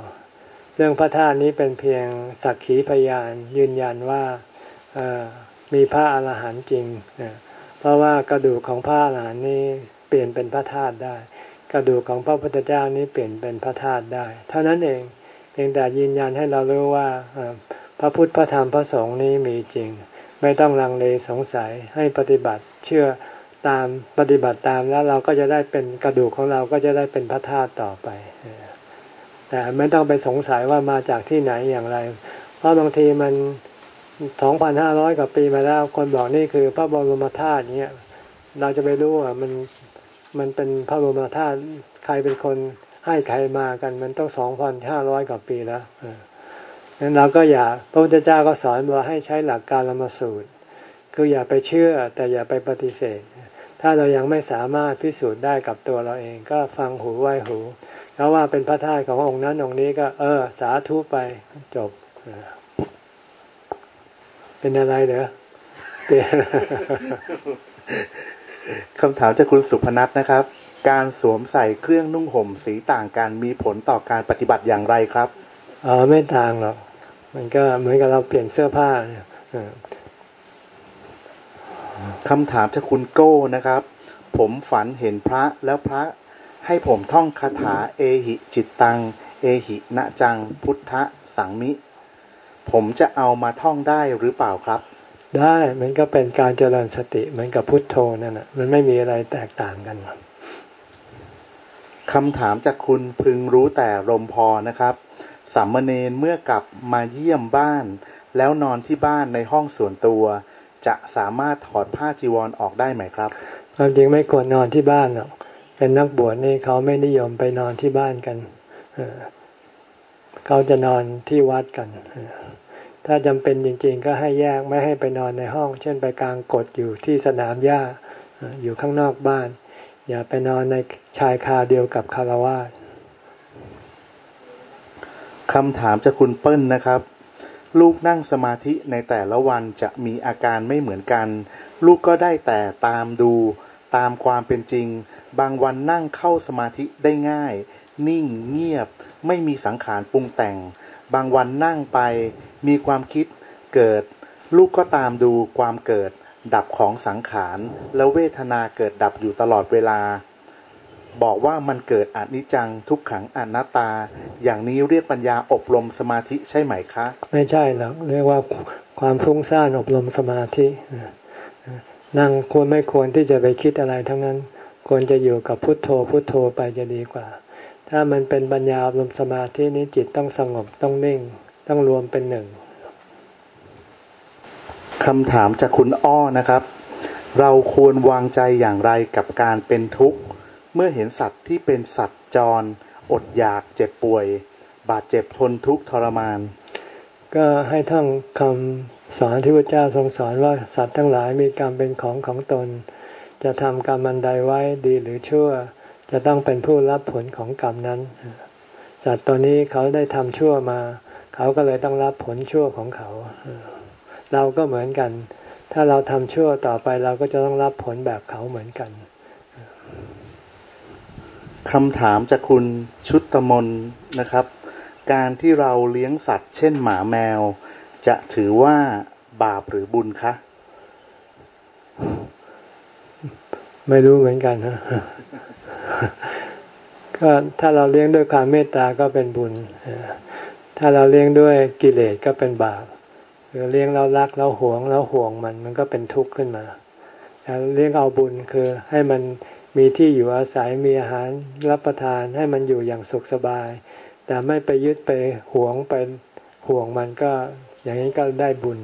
เรื่องพระธาตุนี้เป็นเพียงสักขีพยานยืนยันว่ามีพระอาหารหันต์จริง เพราะว่ากระดูกของพระอาหารหันต์นี้เปลี่ยนเป็นพระธาตุได้ กระดูกของพระพุทธเจ้านี้เปลี่ยนเป็นพระธาตุได้ เท่านั้นเองเพียงแต่ยืนยันให้เรารู้ว่าพระพุทธพระธรรมพระสงฆ์นี้มีจริง ไม่ต้องลังเลสงสัยให้ปฏิบัติเชื่อ ตามปฏิบัติตามแล้วเราก็จะได้เป็นกระดูกของเราก็จะได้เป็นพระธาตุต่อไป แต่ไม่ต้องไปสงสัยว่ามาจากที่ไหนอย่างไร เพราะบางทีมันสองพันห้าร้อยกว่าปีมาแล้ว คนบอกนี่คือพระบรมธาตุเนี้ยเราจะไปรู้ว่ามันมันเป็นพระบรมธาตุใครเป็นคนให้ใครมากันมันต้องสองพันห้าร้อยกว่าปีแล้วนั้นเราก็อย่าพระพุทธเจ้าก็สอนว่าให้ใช้หลักการละมาสูตร คืออย่าไปเชื่อแต่อย่าไปปฏิเสธ ถ้าเรายังไม่สามารถพิสูจน์ได้กับตัวเราเอง ก็ฟังหูไว้หูแล้วว่าเป็นพระธาตุขององค์นั้นองค์นี้ก็ เออ สาธุไปจบ เป็นอะไรเหรอคำถามจากคุณสุพนัทนะครับ การสวมใส่เครื่องนุ่งห่มสีต่างกันมีผลต่อการปฏิบัติอย่างไรครับอ๋อไม่ต่างหรอกมันก็เหมือนกับเราเปลี่ยนเสื้อผ้าเนี่ย คำถามจากคุณโก้นะครับ ผมฝันเห็นพระแล้วพระให้ผมท่องคาถาเอหิจิตตัง เอหินะจัง พุทธสังมิ ผมจะเอามาท่องได้หรือเปล่าครับ ได้มันก็เป็นการเจริญสติเหมือนกับพุทโธนั่นแหะมันไม่มีอะไรแตกต่างกันคำถามจากคุณพึงรู้แต่ลมพอนะครับสามเณรเมื่อกลับมาเยี่ยมบ้าน แล้วนอนที่บ้านในห้องส่วนตัว จะสามารถถอดผ้าจีวรอออกได้ไหมครับความจริงไม่ควรนอนที่บ้านหรอกเป็นนักบวชนี่เขาไม่นิยมไปนอนที่บ้านกันเขาจะนอนที่วัดกันถ้าจำเป็นจริง ๆ ก็ให้แยกไม่ให้ไปนอนในห้อง เช่นไปกลางกดอยู่ที่สนามหญ้าอยู่ข้างนอกบ้าน อย่าไปนอนในชายคาเดียวกับคารวาสคำถามจากคุณเปิ้ลนะครับ ลูกนั่งสมาธิในแต่ละวันจะมีอาการไม่เหมือนกัน ลูกก็ได้แต่ตามดู ตามความเป็นจริง บางวันนั่งเข้าสมาธิได้ง่าย นิ่งเงียบ ไม่มีสังขารปรุงแต่ง บางวันนั่งไป มีความคิดเกิด ลูกก็ตามดูความเกิด ดับของสังขาร แล้วเวทนาเกิดดับอยู่ตลอดเวลา บอกว่ามันเกิดอนิจจังทุกขังอนัตตา อย่างนี้เรียกปัญญาอบรมสมาธิใช่ไหมคะ ไม่ใช่หรอกเรียกว่าความฟุ้งซ่านอบรมสมาธินั่งควรไม่ควรที่จะไปคิดอะไรทั้งนั้น ควรจะอยู่กับพุทโธพุทโธไปจะดีกว่า ถ้ามันเป็นปัญญาอบรมสมาธินี้จิตต้องสงบต้องนิ่ง ต้องรวมเป็นหนึ่งคำถามจากคุณอ้อนะครับ เราควรวางใจอย่างไรกับการเป็นทุกข์ เมื่อเห็นสัตว์ที่เป็นสัตว์จร อดอยากเจ็บป่วย บาดเจ็บทนทุกข์ทรมาน ก็ให้ท่องคำสอนที่พระเจ้าทรงสอนว่าสัตว์ทั้งหลายมีกรรมเป็นของของตน จะทำกรรมอันใดไว้ดีหรือชั่ว จะต้องเป็นผู้รับผลของกรรมนั้น สัตว์ตัวนี้เขาได้ทำชั่วมา เขาก็เลยต้องรับผลชั่วของเขา เราก็เหมือนกัน ถ้าเราทำชั่วต่อไปเราก็จะต้องรับผลแบบเขาเหมือนกัน คำถามจากคุณชุตมนนะครับ การที่เราเลี้ยงสัตว์ เช่นหมาแมว จะถือว่าบาปหรือบุญคะ ไม่รู้เหมือนกันนะก็ถ้าเราเลี้ยงด้วยความเมตตาก็เป็นบุญ ถ้าเราเลี้ยงด้วยกิเลสก็เป็นบาปหรือเลี้ยงเรารักเราหวงเราห่วงมันมันก็เป็นทุกข์ขึ้นมาเลี้ยงเอาบุญคือให้มัน มีที่อยู่อาศัยมีอาหารรับประทานให้มันอยู่อย่างสุขสบาย แต่ไม่ไปยึดไปหวงไปห่วงมันก็อย่างนี้ก็ได้บุญ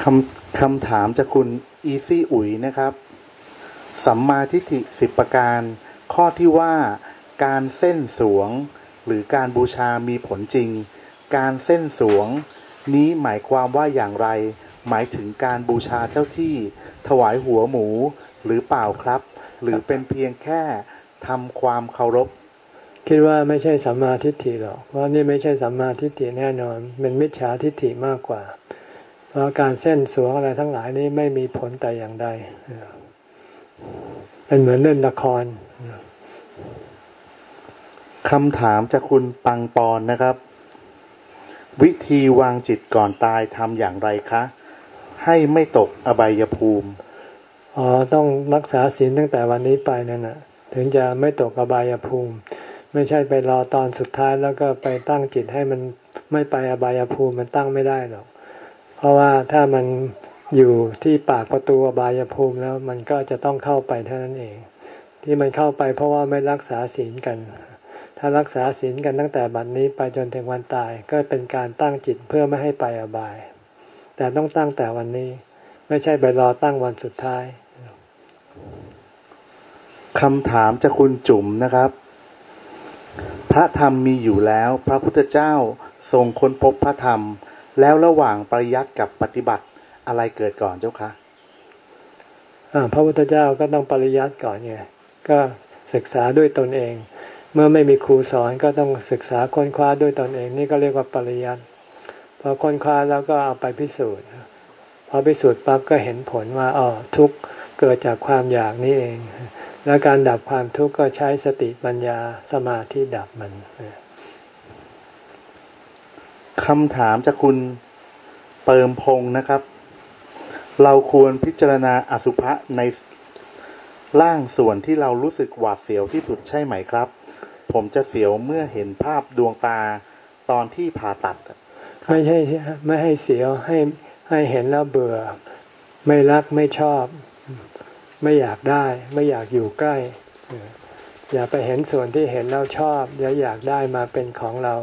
คำคำถามจากคุณอีซี่อุ๋ยนะครับ สัมมาทิฏฐิสิบประการ ข้อที่ว่าการเส้นสวง หรือการบูชามีผลจริง การเส้นสวง นี้หมายความว่าอย่างไร หมายถึงการบูชาเจ้าที่ ถวายหัวหมูหรือเปล่าครับ หรือเป็นเพียงแค่ทำความเคารพ คิดว่าไม่ใช่สัมมาทิฏฐิหรอกเพราะนี่ไม่ใช่สัมมาทิฏฐิแน่นอนเป็นมิจฉาทิฏฐิมากกว่า เพราะการเส้นสวงอะไรทั้งหลายนี้ไม่มีผลแต่อย่างใดเป็นเหมือนเล่นละครคำถามจากคุณปังปอนนะครับ วิธีวางจิตก่อนตายทำอย่างไรคะ ให้ไม่ตกอบายภูมิ อ๋อ ต้องรักษาศีลตั้งแต่วันนี้ไปนั่นนะถึงจะไม่ตกอบายภูมิ ไม่ใช่ไปรอตอนสุดท้ายแล้วก็ไปตั้งจิตให้มันไม่ไปอบายภูมิมันตั้งไม่ได้หรอก เพราะว่าถ้ามันอยู่ที่ปากประตูอบายภูมิแล้วมันก็จะต้องเข้าไปเท่านั้นเอง ที่มันเข้าไปเพราะว่าไม่รักษาศีลกัน ถ้ารักษาศีลกันตั้งแต่บัดนนี้ไปจนถึงวันตายก็เป็นการตั้งจิตเพื่อไม่ให้ไปอบาย แต่ต้องตั้งแต่วันนี้ ไม่ใช่ไปรอตั้งวันสุดท้ายคำถามจากคุณจุ๋มนะครับ พระธรรมมีอยู่แล้ว พระพุทธเจ้าทรงค้นพบพระธรรม แล้วระหว่างปริยัติกับปฏิบัติอะไรเกิดก่อนเจ้าคะพระพุทธเจ้าก็ต้องปริยัติก่อนไงก็ศึกษาด้วยตนเอง เมื่อไม่มีครูสอนก็ต้องศึกษาค้นคว้าด้วยตนเอง นี่ก็เรียกว่าปริยัติ พอค้นคว้าแล้วก็เอาไปพิสูจน์พอพิสูจน์ปั๊บก็เห็นผลว่าอ๋อทุกเกิดจากความอยากนี่เอง แล้วการดับความทุกข์ก็ใช้สติปัญญาสมาธิดับมันคำถามจากคุณเปิมพงนะครับ เราควรพิจารณาอสุภะในร่างส่วนที่เรารู้สึกหวาดเสียวที่สุดใช่ไหมครับ ผมจะเสียวเมื่อเห็นภาพดวงตาตอนที่ผ่าตัด ไม่ใช่ไม่ให้เสียวให้ให้เห็นแล้วเบื่อ ไม่รักไม่ชอบ ไม่อยากได้ ไม่อยากอยู่ใกล้ อย่าไปเห็นส่วนที่เห็นแล้วชอบอย่าอยากได้มาเป็นของเรา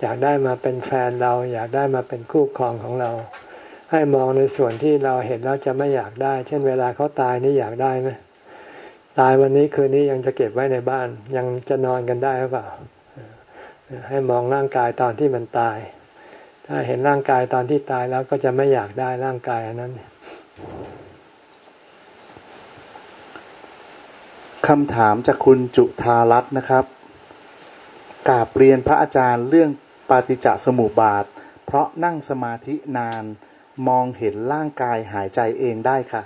อยากได้มาเป็นแฟนเรา อยากได้มาเป็นคู่ครองของเรา ให้มองในส่วนที่เราเห็นแล้วจะไม่อยากได้ เช่นเวลาเขาตายนี่อยากได้ไหมตายวันนี้คืนนี้ยังจะเก็บไว้ในบ้าน ยังจะนอนกันได้หรือเปล่าให้มองร่างกายตอนที่มันตาย ถ้าเห็นร่างกายตอนที่ตายแล้วก็จะไม่อยากได้ร่างกายอันนั้นคำถามจากคุณจุธารัตน์นะครับกาบเรียนพระอาจารย์เรื่องปาฏิจจสมุปบาท เพราะนั่งสมาธินานมองเห็นร่างกายหายใจเองได้ค่ะ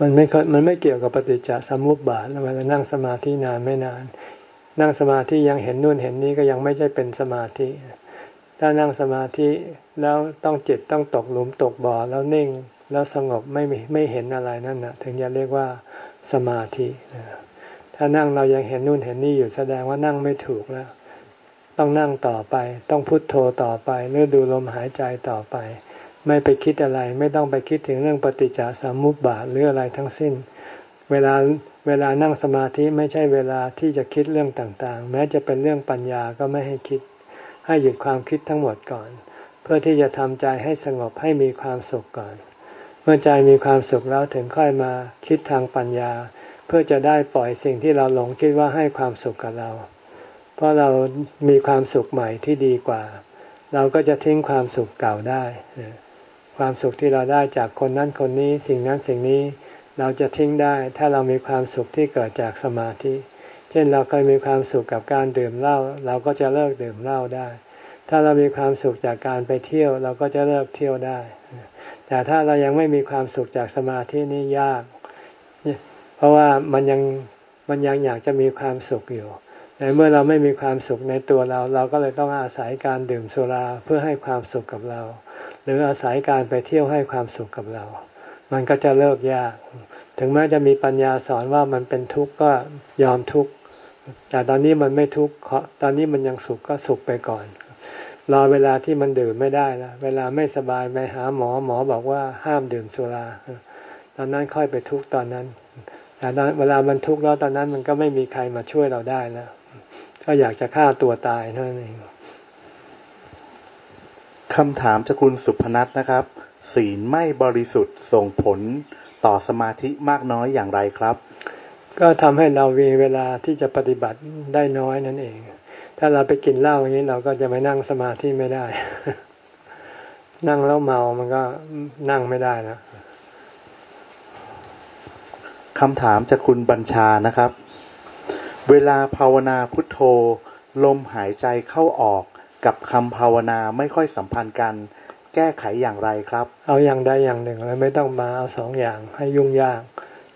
มันไม่มันไม่เกี่ยวกับปฏิจจสมุปบาทเวลานั่งสมาธินานไม่นาน นั่งสมาธิยังเห็นนู่นเห็นนี้ก็ยังไม่ใช่เป็นสมาธิ ถ้านั่งสมาธิแล้วต้องจิตต้องตกหลุมตกบ่อแล้วนิ่งแล้วสงบไม่ไม่เห็นอะไรนั่นนะถึงจะเรียกว่าสมาธิถ้านั่งเรายังเห็นนู่นเห็นนี่อยู่แสดงว่านั่งไม่ถูกแล้ว ต้องนั่งต่อไป ต้องพุโทโธต่อไปหรือดูลมหายใจต่อไป ไม่ไปคิดอะไร ไม่ต้องไปคิดถึงเรื่องปฏิจจสมุปบาทหรืออะไรทั้งสิ้น เวลาเวลานั่งสมาธิไม่ใช่เวลาที่จะคิดเรื่องต่างๆ แม้จะเป็นเรื่องปัญญาก็ไม่ให้คิด ให้หยุดความคิดทั้งหมดก่อน เพื่อที่จะทำใจให้สงบให้มีความสุขก่อน เมื่อใจมีความสุขแล้วถึงค่อยมาคิดทางปัญญา เพื่อจะได้ปล่อยสิ่งที่เราหลงคิดว่าให้ความสุขกับเรา เพราะเรามีความสุขใหม่ที่ดีกว่า เราก็จะทิ้งความสุขเก่าได้ ความสุขที่เราได้จากคนนั้นคนนี้ สิ่งนั้นสิ่งนี้เราจะทิ้งได้ ถ้าเรามีความสุขที่เกิดจากสมาธิ เช่นเราเคยมีความสุขกับการดื่มเหล้าเราก็จะเลิกดื่มเหล้าได้ ถ้าเรามีความสุขจากการไปเที่ยว เราก็จะเลิกเที่ยวได้ แต่ถ้าเรายังไม่มีความสุขจากสมาธินี่ยาก เพราะว่ามันยังมันยังอยากจะมีความสุขอยู่ในเมื่อเราไม่มีความสุขในตัวเรา เราก็เลยต้องอาศัยการดื่มสุราเพื่อให้ความสุขกับเรา หรืออาศัยการไปเที่ยวให้ความสุขกับเรา มันก็จะเลิกยาก ถึงแม้จะมีปัญญาสอนว่ามันเป็นทุกข์ก็ยอมทุกข์ แต่ตอนนี้มันไม่ทุกข์ตอนนี้มันยังสุขก็สุขไปก่อน รอเวลาที่มันดื่มไม่ได้และเวลาไม่สบายไปหาหมอหมอบอกว่าห้ามดื่มสุรา ตอนนั้นค่อยไปทุกข์ตอนนั้น แต่เวลามันทุกข์แล้วตอนนั้นมันก็ไม่มีใครมาช่วยเราได้แล้วก็อยากจะฆ่าตัวตายเท่านั้นเองคำถามจากคุณสุพนัทนะครับ ศีลไม่บริสุทธิ์ส่งผลต่อสมาธิมากน้อยอย่างไรครับ ก็ทำให้เรามีเวลาที่จะปฏิบัติได้น้อยนั่นเอง ถ้าเราไปกินเหล้าอย่างนี้เราก็จะไม่นั่งสมาธิไม่ได้ นั่งแล้วเมามันก็นั่งไม่ได้นะคำถามจากคุณบัญชานะครับ เวลาภาวนาพุทโธ ลมหายใจเข้าออกกับคำภาวนาไม่ค่อยสัมพันธ์กัน แก้ไขอย่างไรครับ เอาอย่างใดอย่างหนึ่งเลยไม่ต้องมาเอาสองอย่างให้ยุ่งยาก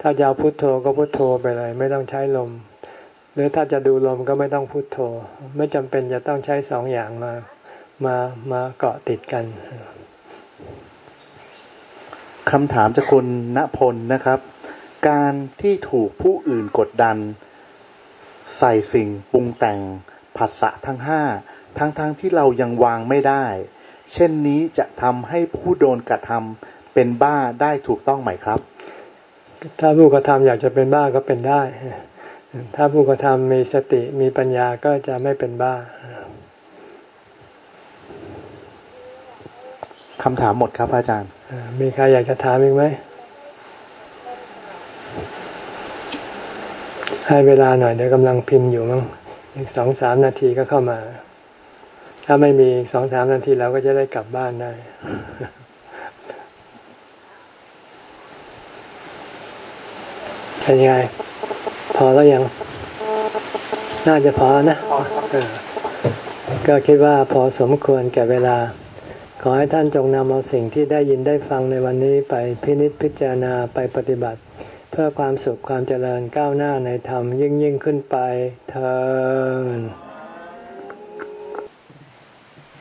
ถ้าจะเอาพุทโธก็พุทโธไปเลย ไม่ต้องใช้ลม หรือถ้าจะดูลมก็ไม่ต้องพุทโธ ไม่จำเป็นจะต้องใช้สองอย่างมามามาเกาะติดกันคำถามจากคุณณพลนะครับ การที่ถูกผู้อื่นกดดัน ใส่สิ่งปรุงแต่งผัสสะทั้งห้าทั้งๆทที่เรายังวางไม่ได้ เช่นนี้จะทำให้ผู้โดนกระทำเป็นบ้าได้ถูกต้องไหมครับ ถ้าผู้กระทำอยากจะเป็นบ้าก็เป็นได้ ถ้าผู้กระทำมีสติมีปัญญาก็จะไม่เป็นบ้าคำถามหมดครับอาจารย์ มีใครอยากจะถามอีกไหม ให้เวลาหน่อยเดี๋ยวกำลังพิมพ์อยู่มั้งอีกสองสามนาทีก็เข้ามา ถ้าไม่มีสองสามนาทีเราก็จะได้กลับบ้านได้เป็นยังไงพอแล้วยัง น่าจะพอนะก็คิดว่าพอสมควรแก่เวลา ขอให้ท่านจงนำเอาสิ่งที่ได้ยินได้ฟังในวันนี้ไปพินิจพิจารณาไปปฏิบัติ เพื่อความสุขความเจริญก้าวหน้าในธรรมยิ่งยิ่งขึ้นไปเธอ